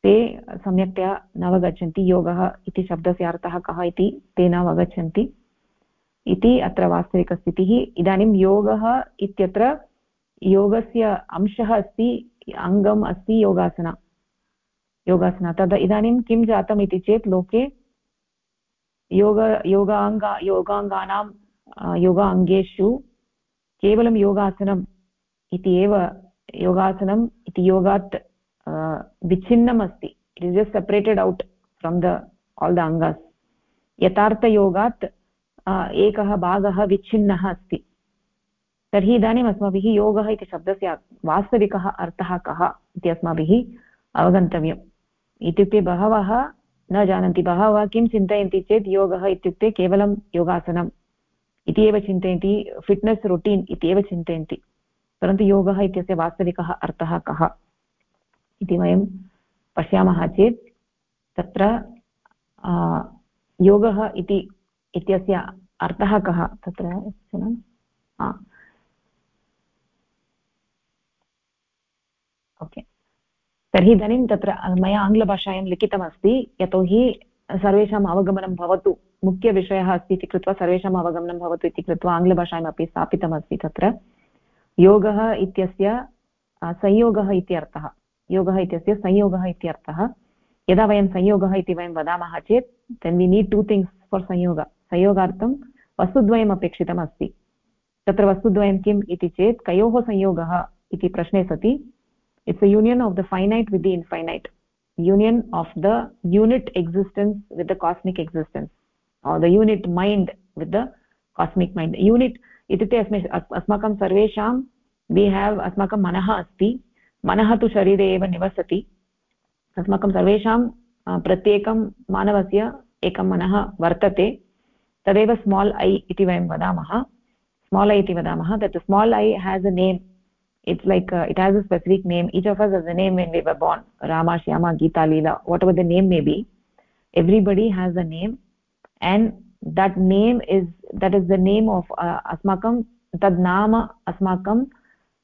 ते सम्यक्तया नवगच्छन्ति, योगः इति शब्दस्य अर्थः कः इति ते न अवगच्छन्ति इति अत्र वास्तविकस्थितिः। इदानीं योगः इत्यत्र योगस्य अंशः अस्ति, अङ्गम् अस्ति योगासना। योगासना। तद् इदानीं किं जातम् इति चेत् लोके योग, योगाङ्ग, योगाङ्गानां योगाङ्गेषु केवलं योगासनम् इति एव योगासनम्, इति योगात् विच्छिन्नम् अस्ति it is just separated out from the all the अङ्गास् यथार्थयोगात् एकः भागः विच्छिन्नः अस्ति। तर्हि इदानीम् अस्माभिः योगः इति शब्दस्य वास्तविकः अर्थः कः इति अस्माभिः अवगन्तव्यम्। इत्युक्ते बहवः न जानन्ति। बहवः किं चिन्तयन्ति चेत् योगः इत्युक्ते केवलं योगासनम्। इति एव चिन्तयन्ति, फिट्नेस् रोटीन् इति एव चिन्तयन्ति। परन्तु योगः इत्यस्य वास्तविकः अर्थः कः इति वयं पश्यामः चेत् तत्र योगः इति, इत्यस्य अर्थः कः? तत्र ओके। तर्हि इदानीं तत्र मया आङ्ग्लभाषायां लिखितमस्ति, यतोहि सर्वेषाम् अवगमनं भवतु। मुख्यविषयः अस्ति इति कृत्वा सर्वेषाम् अवगमनं भवतु इति कृत्वा आङ्ग्लभाषायामपि स्थापितमस्ति तत्र। योगः इत्यस्य संयोगः इति अर्थः। योगः इत्यस्य संयोगः इत्यर्थः यदा वयं संयोगः इति वयं वदामः चेत् then we need two things for संयोग। संयोगार्थं वस्तुद्वयम् अपेक्षितम् अस्ति। तत्र वस्तुद्वयं किम् इति चेत्, कयोः संयोगः इति प्रश्ने सति। It's a union of the finite with the infinite union of the unit existence with the cosmic existence. Or the unit mind with the cosmic mind. Unit इत्युक्ते अस्मि अस्माकं सर्वेषां वि हेव् अस्माकं मनः अस्ति। मनः तु शरीरे एव निवसति। अस्माकं सर्वेषां प्रत्येकं मानवस्य एकं मनः वर्तते। तदेव स्माल् ऐ इति वयं वदामः। स्माल् ऐ इति वदामः। तत् small I has a name it's like it has a specific name each of us a name when we born Rama Shyama Gita Leela whatever the name may be everybody has a name and that name is that is the name of uh, asmakam tad nama asmakam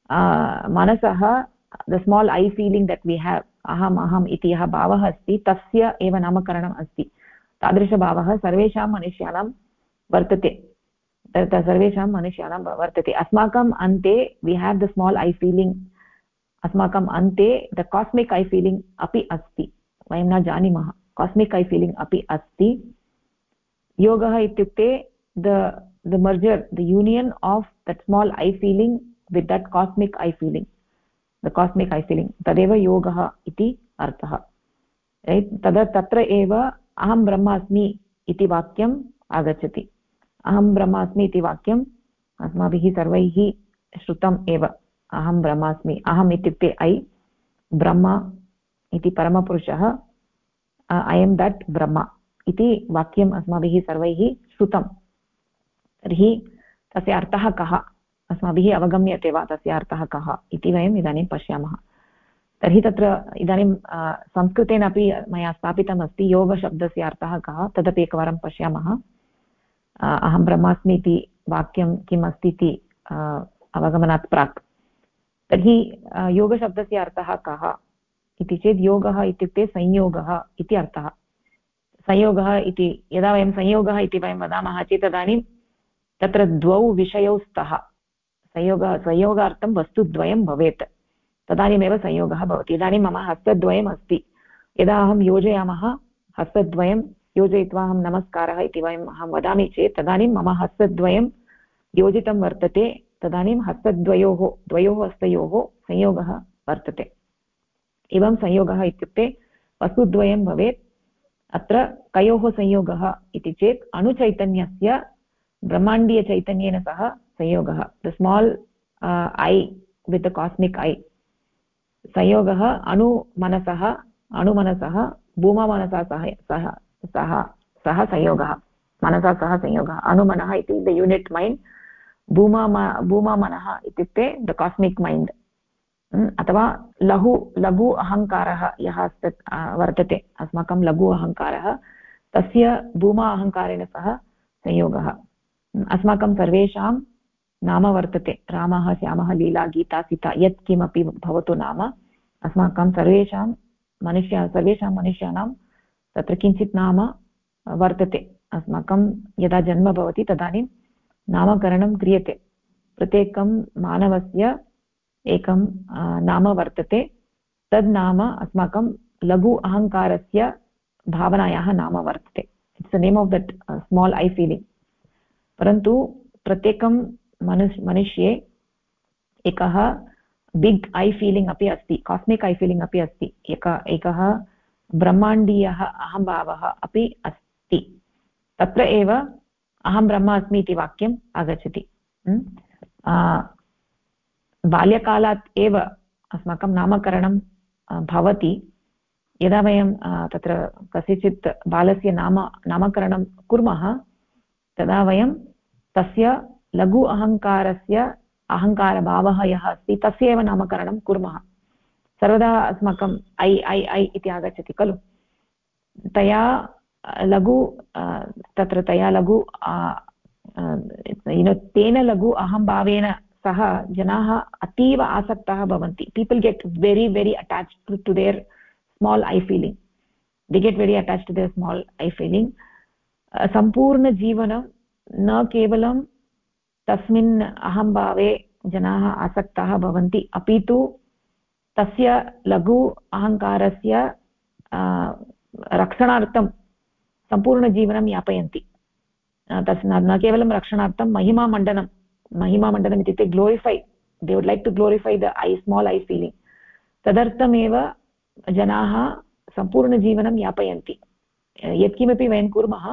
uh, manasah the small i feeling that we have aham aham iti यः भावः अस्ति तस्य एव नामकरणम् अस्ति तादृशभावः सर्वेषां मनुष्याणां वर्तते सर्वेषां मनुष्याणां वर्तते अस्माकम् अन्ते we have the small I feeling अस्माकम् अन्ते द कास्मिक् ऐ फीलिङ्ग् अपि अस्ति वयं न जानीमः कास्मिक् ऐ फीलिङ्ग् अपि अस्ति योगः इत्युक्ते the the merger the union of that small I feeling with that cosmic I feeling the cosmic I feeling तदेव योगः इति अर्थः. तद, तत्र एव अहं ब्रह्मास्मि इति वाक्यम् आगच्छति. अहं ब्रह्मास्मि इति वाक्यम् अस्माभिः सर्वैः श्रुतम् एव. अहं ब्रह्मास्मि. अहम् इत्युक्ते ऐ ब्रह्म इति परमपुरुषः. ऐ एम् दट् ब्रह्म. इति वाक्यम् अस्माभिः सर्वैः श्रुतं तर्हि तस्य अर्थः कः? अस्माभिः अवगम्यते वा तस्य अर्थः कः? इति वयम् इदानीं पश्यामः। तर्हि तत्र इदानीं संस्कृतेनापि मया स्थापितमस्ति योगशब्दस्य अर्थः कः? तदपि एकवारं पश्यामः। अहं ब्रह्मास्मि इति वाक्यं किम् अस्ति इति अवगमनात् प्राक्। तर्हि योगशब्दस्य अर्थः कः? इति चेत् योगः इत्युक्ते संयोगः इति अर्थः। संयोगः इति, यदा वयं संयोगः इति वयं वदामः चेत् तदानीं तत्र द्वौ विषयौ स्तः। संयोग, संयोगार्थं वस्तुद्वयं भवेत्। तदानीमेव संयोगः भवति। इदानीं मम हस्तद्वयम् अस्ति। यदा अहं योजयामः, हस्तद्वयं योजयित्वा अहं नमस्कारः इति वयम् अहं वदामि चेत् तदानीं मम हस्तद्वयं योजितं वर्तते। तदानीं हस्तद्वयोः, द्वयोः हस्तयोः संयोगः वर्तते। एवं संयोगः इत्युक्ते वस्तुद्वयं भवेत्। अत्र कयोः संयोगः इति चेत् अणुचैतन्यस्य ब्रह्माण्डीयचैतन्येन सह संयोगः. The small I with the cosmic I संयोगः अणुमनसः अणुमनसः, भूमामनसा सह सह सह सः संयोगः. मनसा सह संयोगः. अणुमनः इति द यूनिट् मैण्ड् भूमा भूमामनः इत्युक्ते द कास्मिक् मैण्ड् अथवा लघु लघु अहङ्कारः यः वर्तते अस्माकं लघु अहङ्कारः तस्य भूमा अहङ्कारेण सह संयोगः अस्माकं सर्वेषां नाम वर्तते रामः श्यामः लीला गीता सीता यत् किमपि भवतु नाम अस्माकं सर्वेषां मनुष्य सर्वेषां मनुष्याणां तत्र किञ्चित् नाम वर्तते अस्माकं यदा जन्म भवति तदानीं नामकरणं क्रियते प्रत्येकं मानवस्य एकं नाम वर्तते। तद् नाम अस्माकं लघु अहङ्कारस्य भावनायाः नाम वर्तते। It's the name of that small I feeling परन्तु प्रत्येकं मनुष्, मनुष्ये एकः बिग् ऐ फीलिङ्ग् अपि अस्ति कास्मिक् ऐ फीलिङ्ग् अपि अस्ति। एक, एकः ब्रह्माण्डीयः अहम्भावः अपि अस्ति। तत्र एव अहं ब्रह्म अस्मि इति वाक्यम् आगच्छति। बाल्यकालात् एव अस्माकं नामकरणं भवति। यदा वयं तत्र कस्यचित् बालस्य नाम, नामकरणं कुर्मः, तदा वयं तस्य लघु अहङ्कारस्य अहङ्कारभावः यः अस्ति, तस्य एव नामकरणं कुर्मः। सर्वदा अस्माकं ऐ ऐ ऐ इति आगच्छति, खलु? तया लघु तत्र तया लघु तेन लघु अहम्भावेन सह जनाः अतीव आसक्ताः भवन्ति. People get very very attach to their small I feeling they get very attach to their small I feeling सम्पूर्णजीवनं न केवलं तस्मिन् अहम्भावे जनाः आसक्ताः भवन्ति. अपि तु तस्य लघु अहङ्कारस्य रक्षणार्थं सम्पूर्णजीवनं यापयन्ति. तस् न केवलं रक्षणार्थं, महिमामण्डनं महिमामण्डनम् इत्युक्ते glorify they would like to glorify the I small I feeling तदर्थमेव जनाः सम्पूर्णजीवनं यापयन्ति यत्किमपि वयं कुर्मः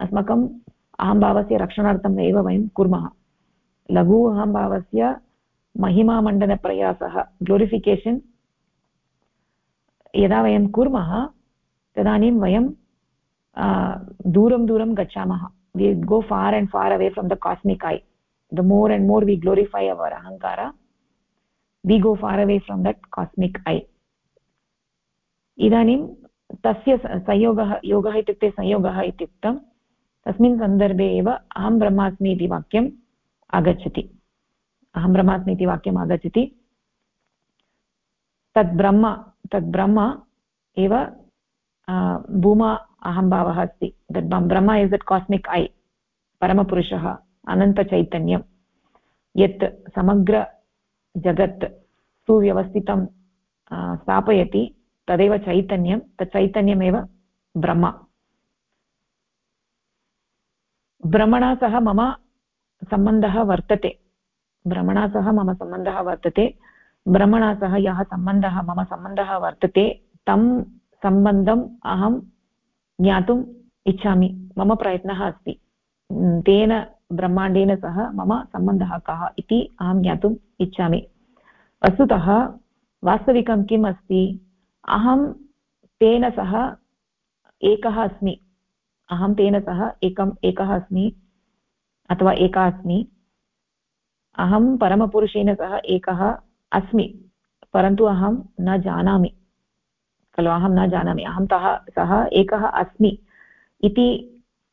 अस्माकं अहम्भावस्य रक्षणार्थम् एव वयं कुर्मः लघु अहम्भावस्य महिमामण्डनप्रयासः ग्लोरिफिकेशन् यदा वयं कुर्मः तदानीं वयं दूरं दूरं गच्छामः we go far and far away from the cosmic I the more and more we glorify our ahankara, we go far away from that cosmic eye. इदानीं तस्य संयोगः योगः इत्युक्ते संयोगः इत्युक्तं तस्मिन् सन्दर्भे एव अहं ब्रह्मास्मि इति वाक्यम् आगच्छति अहं ब्रह्मास्मि इति वाक्यम् आगच्छति तद् ब्रह्म तद् ब्रह्म एव भूमा अहम्भावः अस्ति that Brahma is that cosmic I परमपुरुषः अनन्तचैतन्यं यत् समग्रजगत् सुव्यवस्थितं स्थापयति, तदेव चैतन्यं, तत् ब्रह्म। भ्रमणा सह मम सम्बन्धः वर्तते। भ्रमणा सह मम सम्बन्धः वर्तते। भ्रमणा सह यः सम्बन्धः, मम सम्बन्धः वर्तते, तं सम्बन्धम् अहं ज्ञातुम् इच्छामि। मम प्रयत्नः अस्ति। तेन ब्रह्माण्डेन सह मम सम्बन्धः कः इति अहं ज्ञातुम् इच्छामि। वस्तुतः वास्तविकं किम् अस्ति? अहं तेन सह एकः अस्मि। अहं तेन सह एकम्, एकः अस्मि अथवा एका अस्मि। अहं परमपुरुषेण सह एकः अस्मि, परन्तु अहं न जानामि। खलु अहं न जानामि। अहं तः, सः एकः अस्मि इति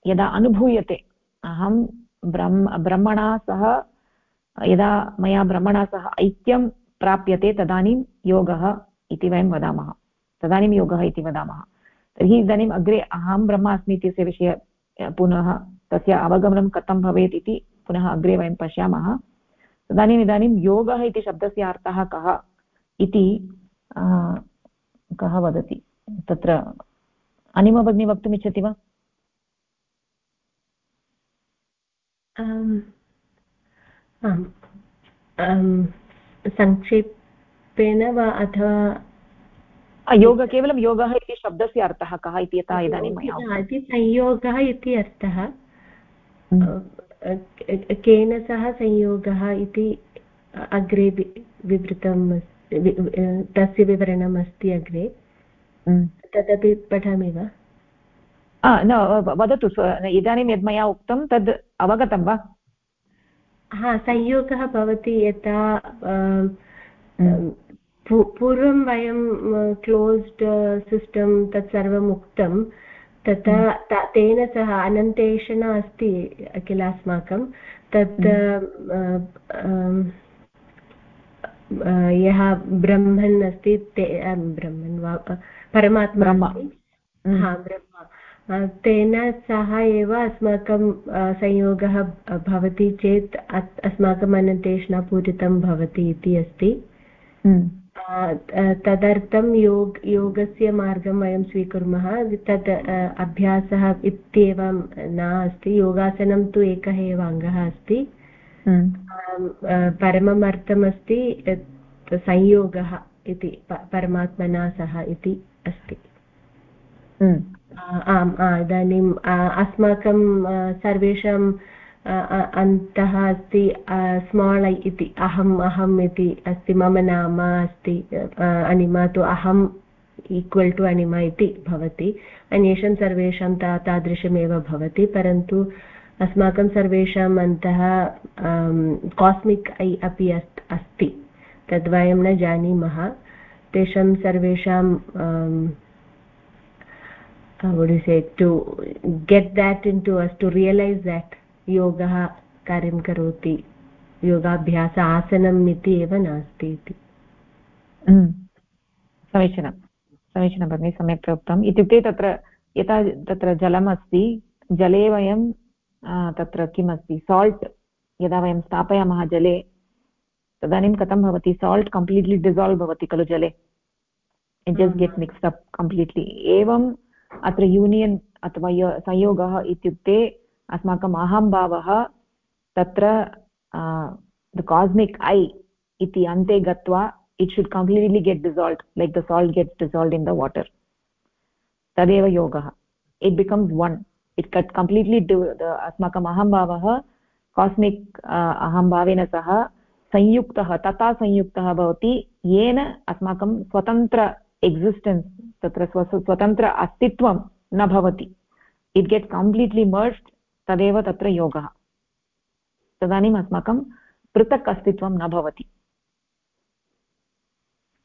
यदा अनुभूयते, अहं ब्रह्म, ब्रह्मणा सह, यदा मया ब्रह्मणा सह ऐक्यं प्राप्यते तदानीं योगः इति वयं वदामः। तदानीं योगः इति वदामः। तर्हि इदानीम् अग्रे अहं ब्रह्म अस्मि इत्यस्य विषये पुनः तस्य अवगमनं कथं भवेत् इति पुनः अग्रे वयं पश्यामः। तदानीम् इदानीं योगः इति शब्दस्य अर्थः कः इति कः वदति? तत्र अनिमा भगिनी वक्तुमिच्छति वा? संक्षेपेण वा अथवा योग केवलं योगः इति शब्दस्य अर्थः कः इति यथा इदानीं मया इति संयोगः इति अर्थः हम्म। केन सह संयोगः इति अग्रे विवृतं तस्य विवरणम् अस्ति अग्रे हम्म। तदपि पठामि वा न वदतु इदानीं यद् मया उक्तं तद् अवगतं वा हा संयोगः भवति यथा। पूर्वं वयं क्लोस्ड् सिस्टम् तत्सर्वम् उक्तं तथा हम्म। तेन सह अनन्तेषण अस्ति किल अस्माकं तत् हम्म। यः ब्रह्मन् अस्ति ते ब्रह्मन् वा परमात्मा हम्म। हा ब्रह्म तेन सह एव अस्माकं संयोगः भवति चेत् अस्माकम् अनन्तेषणपूरितं भवति इति अस्ति। तदर्थं योग योगस्य मार्गं वयं स्वीकुर्मः। तत् अभ्यासः इत्येवं न अस्ति। योगासनं तु एकः एव अङ्गः अस्ति। हम्म। परमम् अर्थमस्ति संयोगः इति परमात्मना सह इति अस्ति। हम्म। आम् इदानीम् अस्माकं सर्वेषां अन्तः अस्ति स्माल् ऐ इति, अहम् अहम् इति अस्ति, मम नाम अस्ति अनिमा, तु अहम् ईक्वल् टु अनिमा इति भवति। अन्येषां सर्वेषां ता, तादृशमेव भवति, परन्तु अस्माकं सर्वेषाम् अन्तः कास्मिक् ऐ अपि अस्, अस्ति। तद्वयं न जानीमः। तेषां सर्वेषां what do you say to get that into us to realize that योगः कार्यं करोति योगाभ्यास आसनम् इति एव नास्ति इति समीचीनं समीचीनं भगिनि सम्यक् उक्तम् इत्युक्ते तत्र यथा तत्र जलम् जले वयं तत्र किम् साल्ट् यदा वयं स्थापयामः जले तदानीं कथं भवति साल्ट् कम्प्लीट्लि डिसाल्व् भवति खलु जले it just get mixed up completely एवम् अत्र यूनियन् अथवा संयोगः इत्युक्ते अस्माकम् अहम्भावः तत्र द कास्मिक् ऐ इति अन्ते गत्वा it should completely get dissolved like the salt gets dissolved in the water तदेव योगः. It becomes one it cut completely अस्माकम् अहम्भावः कास्मिक् अहम्भावेन सह संयुक्तः, तथा संयुक्तः भवति येन अस्माकं स्वतन्त्र एक्सिस्टेन्स् तत्र स्व स्वतन्त्र अस्तित्वं न भवति। इट् गेट् कम्प्लीट्लि मर्ज्ड् तदेव तत्र योगः। तदानीम् अस्माकं पृथक् अस्तित्वं न भवति।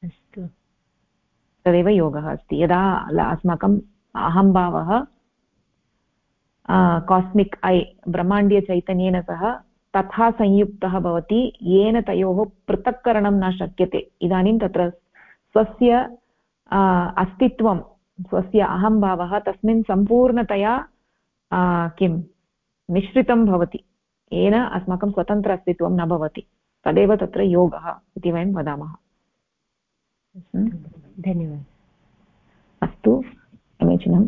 अस्तु। तदेव योगः अस्ति। यदा अस्माकम् अहम्भावः कास्मिक् ऐ ब्रह्माण्डीयचैतन्येन सह तथा संयुक्तः भवति येन तयोः पृथक्करणं न शक्यते। इदानीं तत्र स्वस्य अस्तित्वं स्वस्य अहम्भावः तस्मिन् सम्पूर्णतया किं? मिश्रितं भवति। येन अस्माकं स्वतन्त्र अस्तित्वं न भवति। तदेव तत्र योगः इति वयं वदामः। धन्यवादः। अस्तु समीचीनं।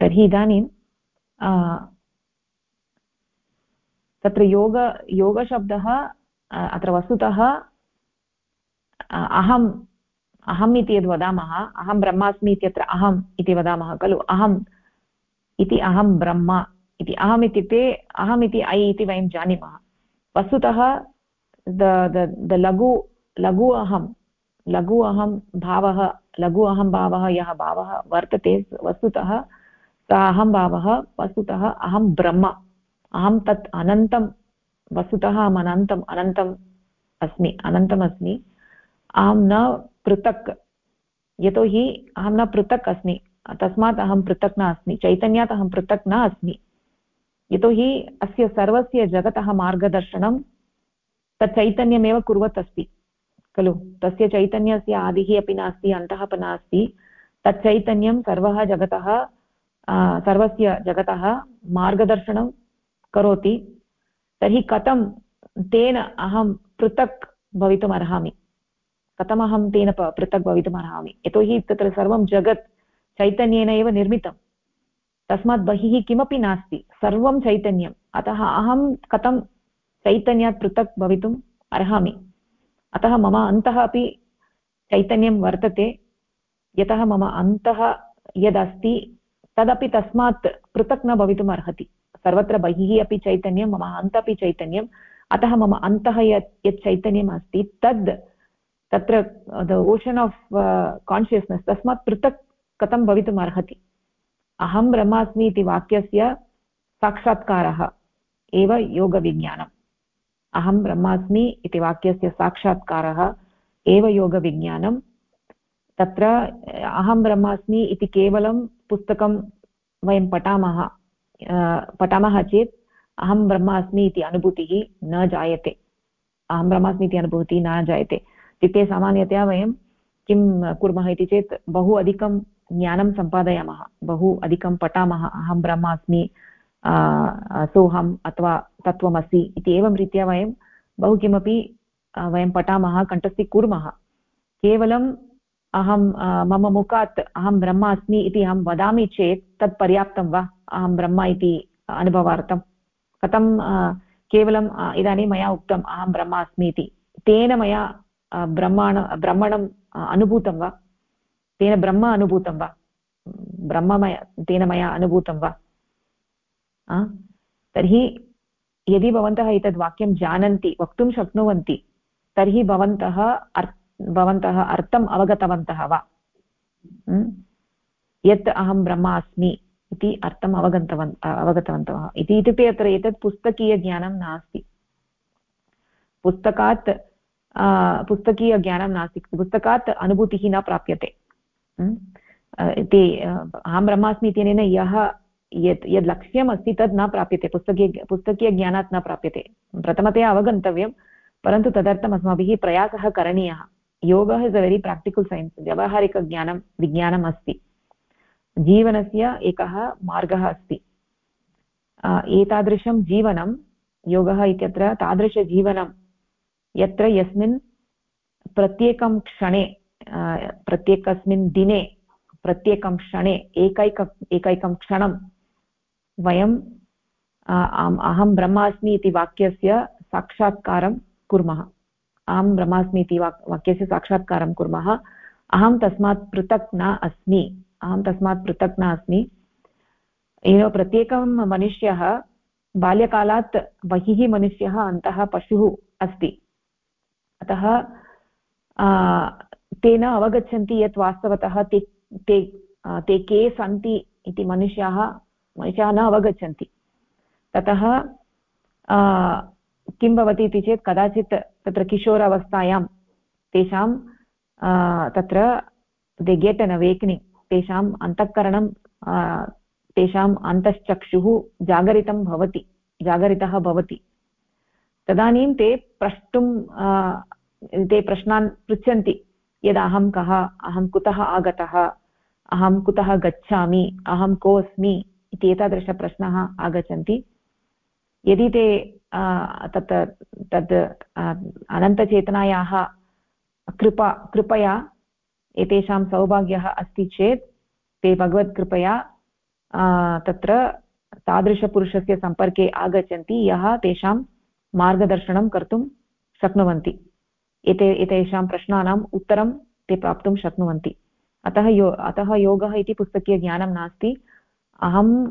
तर्हि इदानीं तत्र योग योगशब्दः अत्र वस्तुतः अहम् अहम् इति यद् वदामः, अहं ब्रह्मास्मि इत्यत्र अहम् इति वदामः खलु, अहम् इति अहं ब्रह्म इति, अहम् इत्युक्ते अहम् इति ऐ इति वयं जानीमः। वस्तुतः द लघु लघु अहं लघु अहं भावः, लघु अहं भावः यः भावः वर्तते, वस्तुतः सः अहं भावः, वस्तुतः अहं ब्रह्म, अहं तत् अनन्तं, वस्तुतः अहम् अनन्तम् अनन्तम् अस्मि अनन्तम् अस्मि अहं न पृथक्। यतोहि अहं न पृथक् अस्मि। तस्मात् अहं पृथक् न अस्मि। चैतन्यात् अहं पृथक् न अस्मि। यतोहि अस्य सर्वस्य जगतः मार्गदर्शनं तत् चैतन्यमेव कुर्वत् अस्ति खलु, तस्य चैतन्यस्य आदिः अपि नास्ति, अन्तः अपि नास्ति। तत् चैतन्यं सर्वः जगतः सर्वस्य जगतः मार्गदर्शनं करोति। तर्हि कथं तेन अहं पृथक् भवितुम् अर्हामि कथमहं तेन पृथक् भवितुम् अर्हामि। यतोहि तत्र सर्वं जगत् चैतन्येन एव निर्मितं। तस्मात् बहिः किमपि नास्ति। सर्वं चैतन्यम्। अतः अहं कथं चैतन्यात् पृथक् भवितुम् अर्हामि? अतः मम अन्तः अपि चैतन्यं वर्तते। यतः मम अन्तः यदस्ति, तदपि तस्मात् पृथक् न भवितुम् अर्हति। सर्वत्र बहिः अपि चैतन्यं, मम अन्तः अपि चैतन्यम्। अतः मम अन्तः यत् यत् चैतन्यम् अस्ति, तद् तत्र, द ओशन् आफ् कान्शियस्नेस् तस्मात् पृथक् कथं भवितुम् अर्हति अहं ब्रह्मास्मि इति वाक्यस्य साक्षात्कारः, एव योगविज्ञानम्। अहं ब्रह्मास्मि इति वाक्यस्य साक्षात्कारः, एव योगविज्ञानं तत्र, अहं ब्रह्मास्मि इति केवलं पुस्तकं वयं पठामः पठामः चेत् अहं ब्रह्मास्मि इति अनुभूतिः न जायते। अहं ब्रह्मास्मि इति अनुभूतिः न जायते। इत्युक्ते सामान्यतया वयं किं कुर्मः इति चेत् बहु अधिकं ज्ञानं सम्पादयामः, बहु अधिकं पठामः, अहं ब्रह्मास्मि सोऽहम् अथवा तत्त्वमसि इति एवं रीत्या वयं बहु किमपि वयं पठामः कण्ठस्थीकुर्मः केवलं अहं मम मुखात् अहं ब्रह्म अस्मि इति अहं वदामि चेत् तत् पर्याप्तं वा? अहं ब्रह्म इति अनुभवार्थं। कथं केवलम् इदानीं मया उक्तम्, अहं ब्रह्म अस्मि इति। तेन मया ब्रह्माण ब्रह्मणम् अनुभूतं वा तेन ब्रह्म अनुभूतं वा ब्रह्ममय तेन मया अनुभूतं वा तर्हि यदि भवन्तः एतद् वाक्यं जानन्ति वक्तुं शक्नुवन्ति तर्हि भवन्तः अर् भवन्तः अर्थम् अवगतवन्तः वा यत् अहं ब्रह्मा अस्मि इति अर्थम् अवगतवन् अवगतवन्तः इति इत्युक्ते अत्र एतत् पुस्तकीयज्ञानं नास्ति पुस्तकात् पुस्तकीयज्ञानं नास्ति पुस्तकात् अनुभूतिः न प्राप्यते ते अहं ब्रह्मास्मि इत्यनेन यः यत् यद् लक्ष्यम् अस्ति तद् न प्राप्यते पुस्तकीय पुस्तकीयज्ञानात् न प्राप्यते प्रथमतया अवगन्तव्यं परन्तु तदर्थम् अस्माभिः प्रयासः करणीयः योगः is a very practical science व्यावहारिकज्ञानं विज्ञानम् अस्ति जीवनस्य एकः मार्गः अस्ति एतादृशं जीवनं योगः इत्यत्र तादृशजीवनं यत्र यस्मिन् प्रत्येकं क्षणे प्रत्येकस्मिन् दिने, प्रत्येकं क्षणे, एकैक, एकैकं क्षणं वयं अहं ब्रह्मास्मि इति वाक्यस्य साक्षात्कारं कुर्मः। अहं ब्रह्मास्मि इति वाक्, वाक्यस्य साक्षात्कारं कुर्मः। अहं तस्मात् पृथक् न अस्मि। अहं तस्मात् पृथक् न अस्मि। एव प्रत्येकं मनुष्यः बाल्यकालात् बहिः मनुष्यः अन्तः पशुः अस्ति। अतः ते न अवगच्छन्ति यत् वास्तवतः ते ते ते के सन्ति इति मनुष्याः मनुष्याः न अवगच्छन्ति। ततः किं भवति इति चेत् कदाचित् तत्र किशोरावस्थायां तेषां तत्र दे गेट् एन् अवेक्निङ्ग् तेषाम् अन्तःकरणं तेषाम् अन्तश्चक्षुः जागरितं भवति, जागरितः भवति। तदानीं ते प्रष्टुं ते प्रश्नान् पृच्छन्ति, यद् अहं कः, अहं कुतः आगतः, अहं कुतः गच्छामि, अहं कोऽस्मि इति एतादृशप्रश्नाः आगच्छन्ति। यदि ते तत्, तद् अनन्तचेतनायाः कृपा, कृपया एतेषां सौभाग्यः अस्ति चेत्, ते भगवत्कृपया तत्र तादृशपुरुषस्य सम्पर्के आगच्छन्ति, यः तेषां मार्गदर्शनं कर्तुं शक्नुवन्ति। एते, एतेषां प्रश्नानाम् उत्तरं ते प्राप्तुं शक्नुवन्ति। अतः यो, अतः योगः इति पुस्तकीयज्ञानं नास्ति। अहं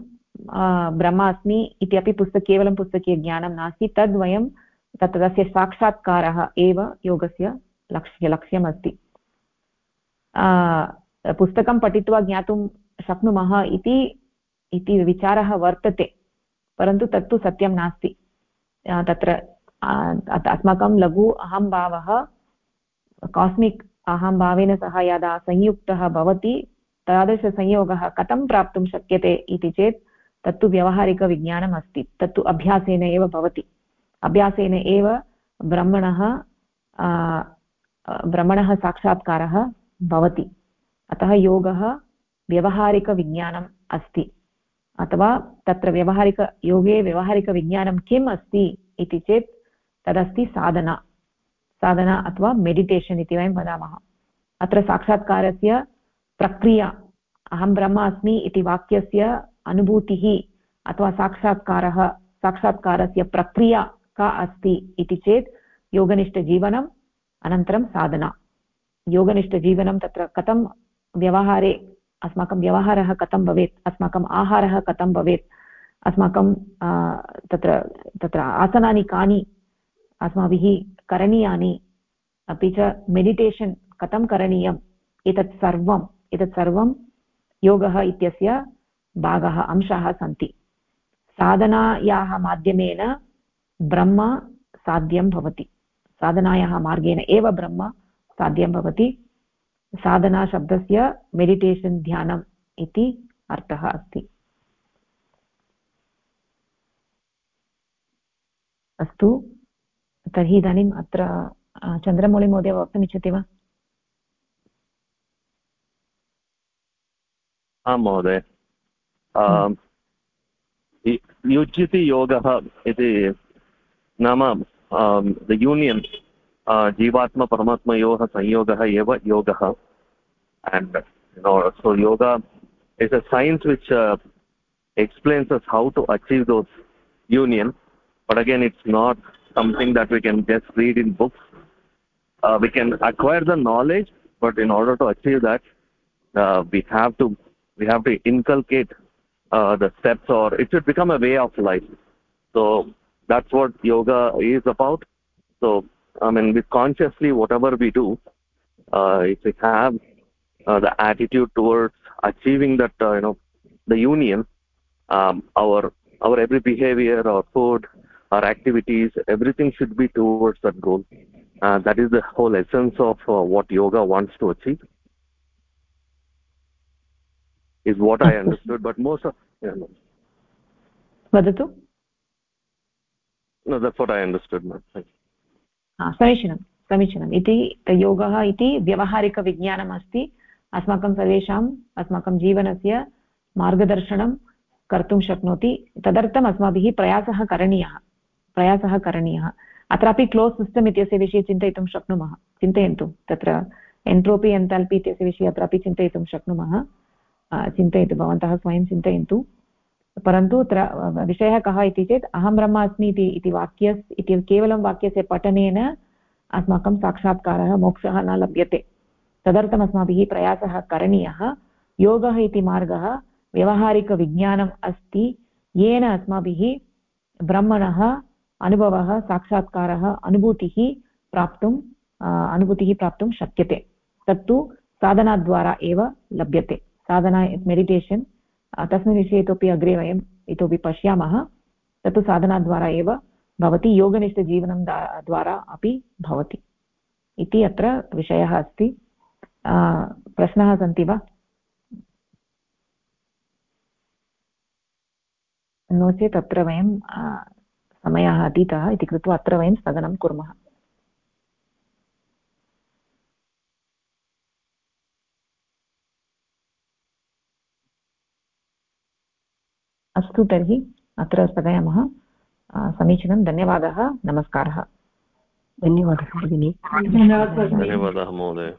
ब्रह्म अस्मि इत्यपि पुस्तक, केवलं पुस्तकीयज्ञानं नास्ति। तद् वयं, तत्, तस्य साक्षात्कारः एव योगस्य लक्ष्य, लक्ष्यमस्ति। पुस्तकं पठित्वा ज्ञातुं शक्नुमः इति विचारः वर्तते, परन्तु तत्तु सत्यं नास्ति। तत्र अस्माकं लघु अहम्भावः कास्मिक् अहम्भावेन सह यदा संयुक्तः भवति, तादृशसंयोगः कथं प्राप्तुं शक्यते इति चेत्, तत्तु व्यवहारिकविज्ञानम् अस्ति, तत्तु अभ्यासेन एव भवति। अभ्यासेन एव ब्रह्मणः ब्रह्मणः साक्षात्कारः भवति। अतः योगः व्यवहारिकविज्ञानम् अस्ति। अथवा तत्र व्यवहारिक योगे व्यवहारिकविज्ञानं किम् अस्ति इति चेत् तदस्ति साधना। साधना अथवा मेडिटेशन् इति वयं वदामः। अत्र साक्षात्कारस्य प्रक्रिया, अहं ब्रह्म अस्मि इति वाक्यस्य अनुभूतिः अथवा साक्षात्कारः, साक्षात्कारस्य प्रक्रिया का अस्ति इति चेत् योगनिष्ठजीवनम्, अनन्तरं साधना। योगनिष्ठजीवनं तत्र कथं व्यवहारे अस्माकं व्यवहारः कथं भवेत् अस्माकम् आहारः कथं भवेत्, अस्माकं तत्र तत्र आसनानि कानि, अस्माभिः करणीयानि, अपि च मेडिटेशन् कथं करणीयम्, एतत् सर्वम्, एतत् सर्वं योगः इत्यस्य भागः, अंशाः सन्ति। साधनायाः माध्यमेन ब्रह्म साध्यं भवति। साधनायाः मार्गेण एव ब्रह्म साध्यं भवति। साधनाशब्दस्य मेडिटेशन् ध्यानम् इति अर्थः अस्ति। अस्तु तर्हि इदानीम् अत्र चन्द्रमौळिमहोदय वक्तुमिच्छति वा? आं महोदय। युज्यति योगः इति नाम द यूनियन् जीवात्मपरमात्मयोः संयोगः एव योगः and you know so yoga is a science which uh, explains us how to achieve those union but again it's not something that we can just read in books uh, we can acquire the knowledge but in order to achieve that uh, we have to we have to inculcate uh, the steps or it should become a way of life so that's what yoga is about so i mean with consciously whatever we do uh, if we have uh, the attitude towards achieving that uh, you know the union um, our our every behavior our food our activities everything should be towards that goal uh, that is the whole essence of uh, what yoga wants to achieve is what i understood but most of yeah, no. वदतु no that's what i understood ma'am समीचीनं समीचीनम् इति योगः इति व्यवहारिकविज्ञानम् अस्ति अस्माकं सर्वेषाम् अस्माकं जीवनस्य मार्गदर्शनं कर्तुं शक्नोति. तदर्थम् अस्माभिः प्रयासः करणीयः प्रयासः करणीयः. अत्रापि क्लोस् सिस्टम् इत्यस्य विषये चिन्तयितुं शक्नुमः, चिन्तयन्तु. तत्र एन्ट्रोपि एन्ताल्पि इत्यस्य विषये अत्रापि चिन्तयितुं शक्नुमः. चिन्तयतु, भवन्तः स्वयं चिन्तयन्तु. परन्तु अत्र विषयः कः इति चेत्, अहं ब्रह्म अस्मि इति वाक्य इति केवलं वाक्यस्य पठनेन अस्माकं साक्षात्कारः मोक्षः न लभ्यते। तदर्थम् अस्माभिः प्रयासः करणीयः। योगः इति मार्गः व्यवहारिकविज्ञानम् अस्ति। येन अस्माभिः ब्रह्मणः अनुभवः, साक्षात्कारः, अनुभूतिः प्राप्तुम् अनुभूतिः प्राप्तुं शक्यते। तत्तु साधनाद्वारा एव लभ्यते। साधना, मेडिटेशन् तस्मिन् विषये इतोपि अग्रे वयम् इतोपि पश्यामः। तत्तु साधनाद्वारा एव भवति योगनिष्ठजीवनं द्वारा अपि भवति इति अत्र विषयः अस्ति। प्रश्नाः सन्ति वा? नो चेत् अत्र वयं समयः अतीतः इति कृत्वा अत्र वयं स्थगनं कुर्मः। अस्तु तर्हि अत्र स्थगयामः। समीचीनं धन्यवादः नमस्कारः। धन्यवादः भगिनि। धन्यवादः। महोदय।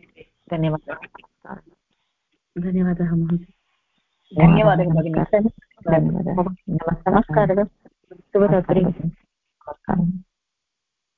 धन्यवादः। धन्यवादः महोदय। धन्यवादः भगिनि नमस्कारः। शुभरात्रिः नमस्कारः।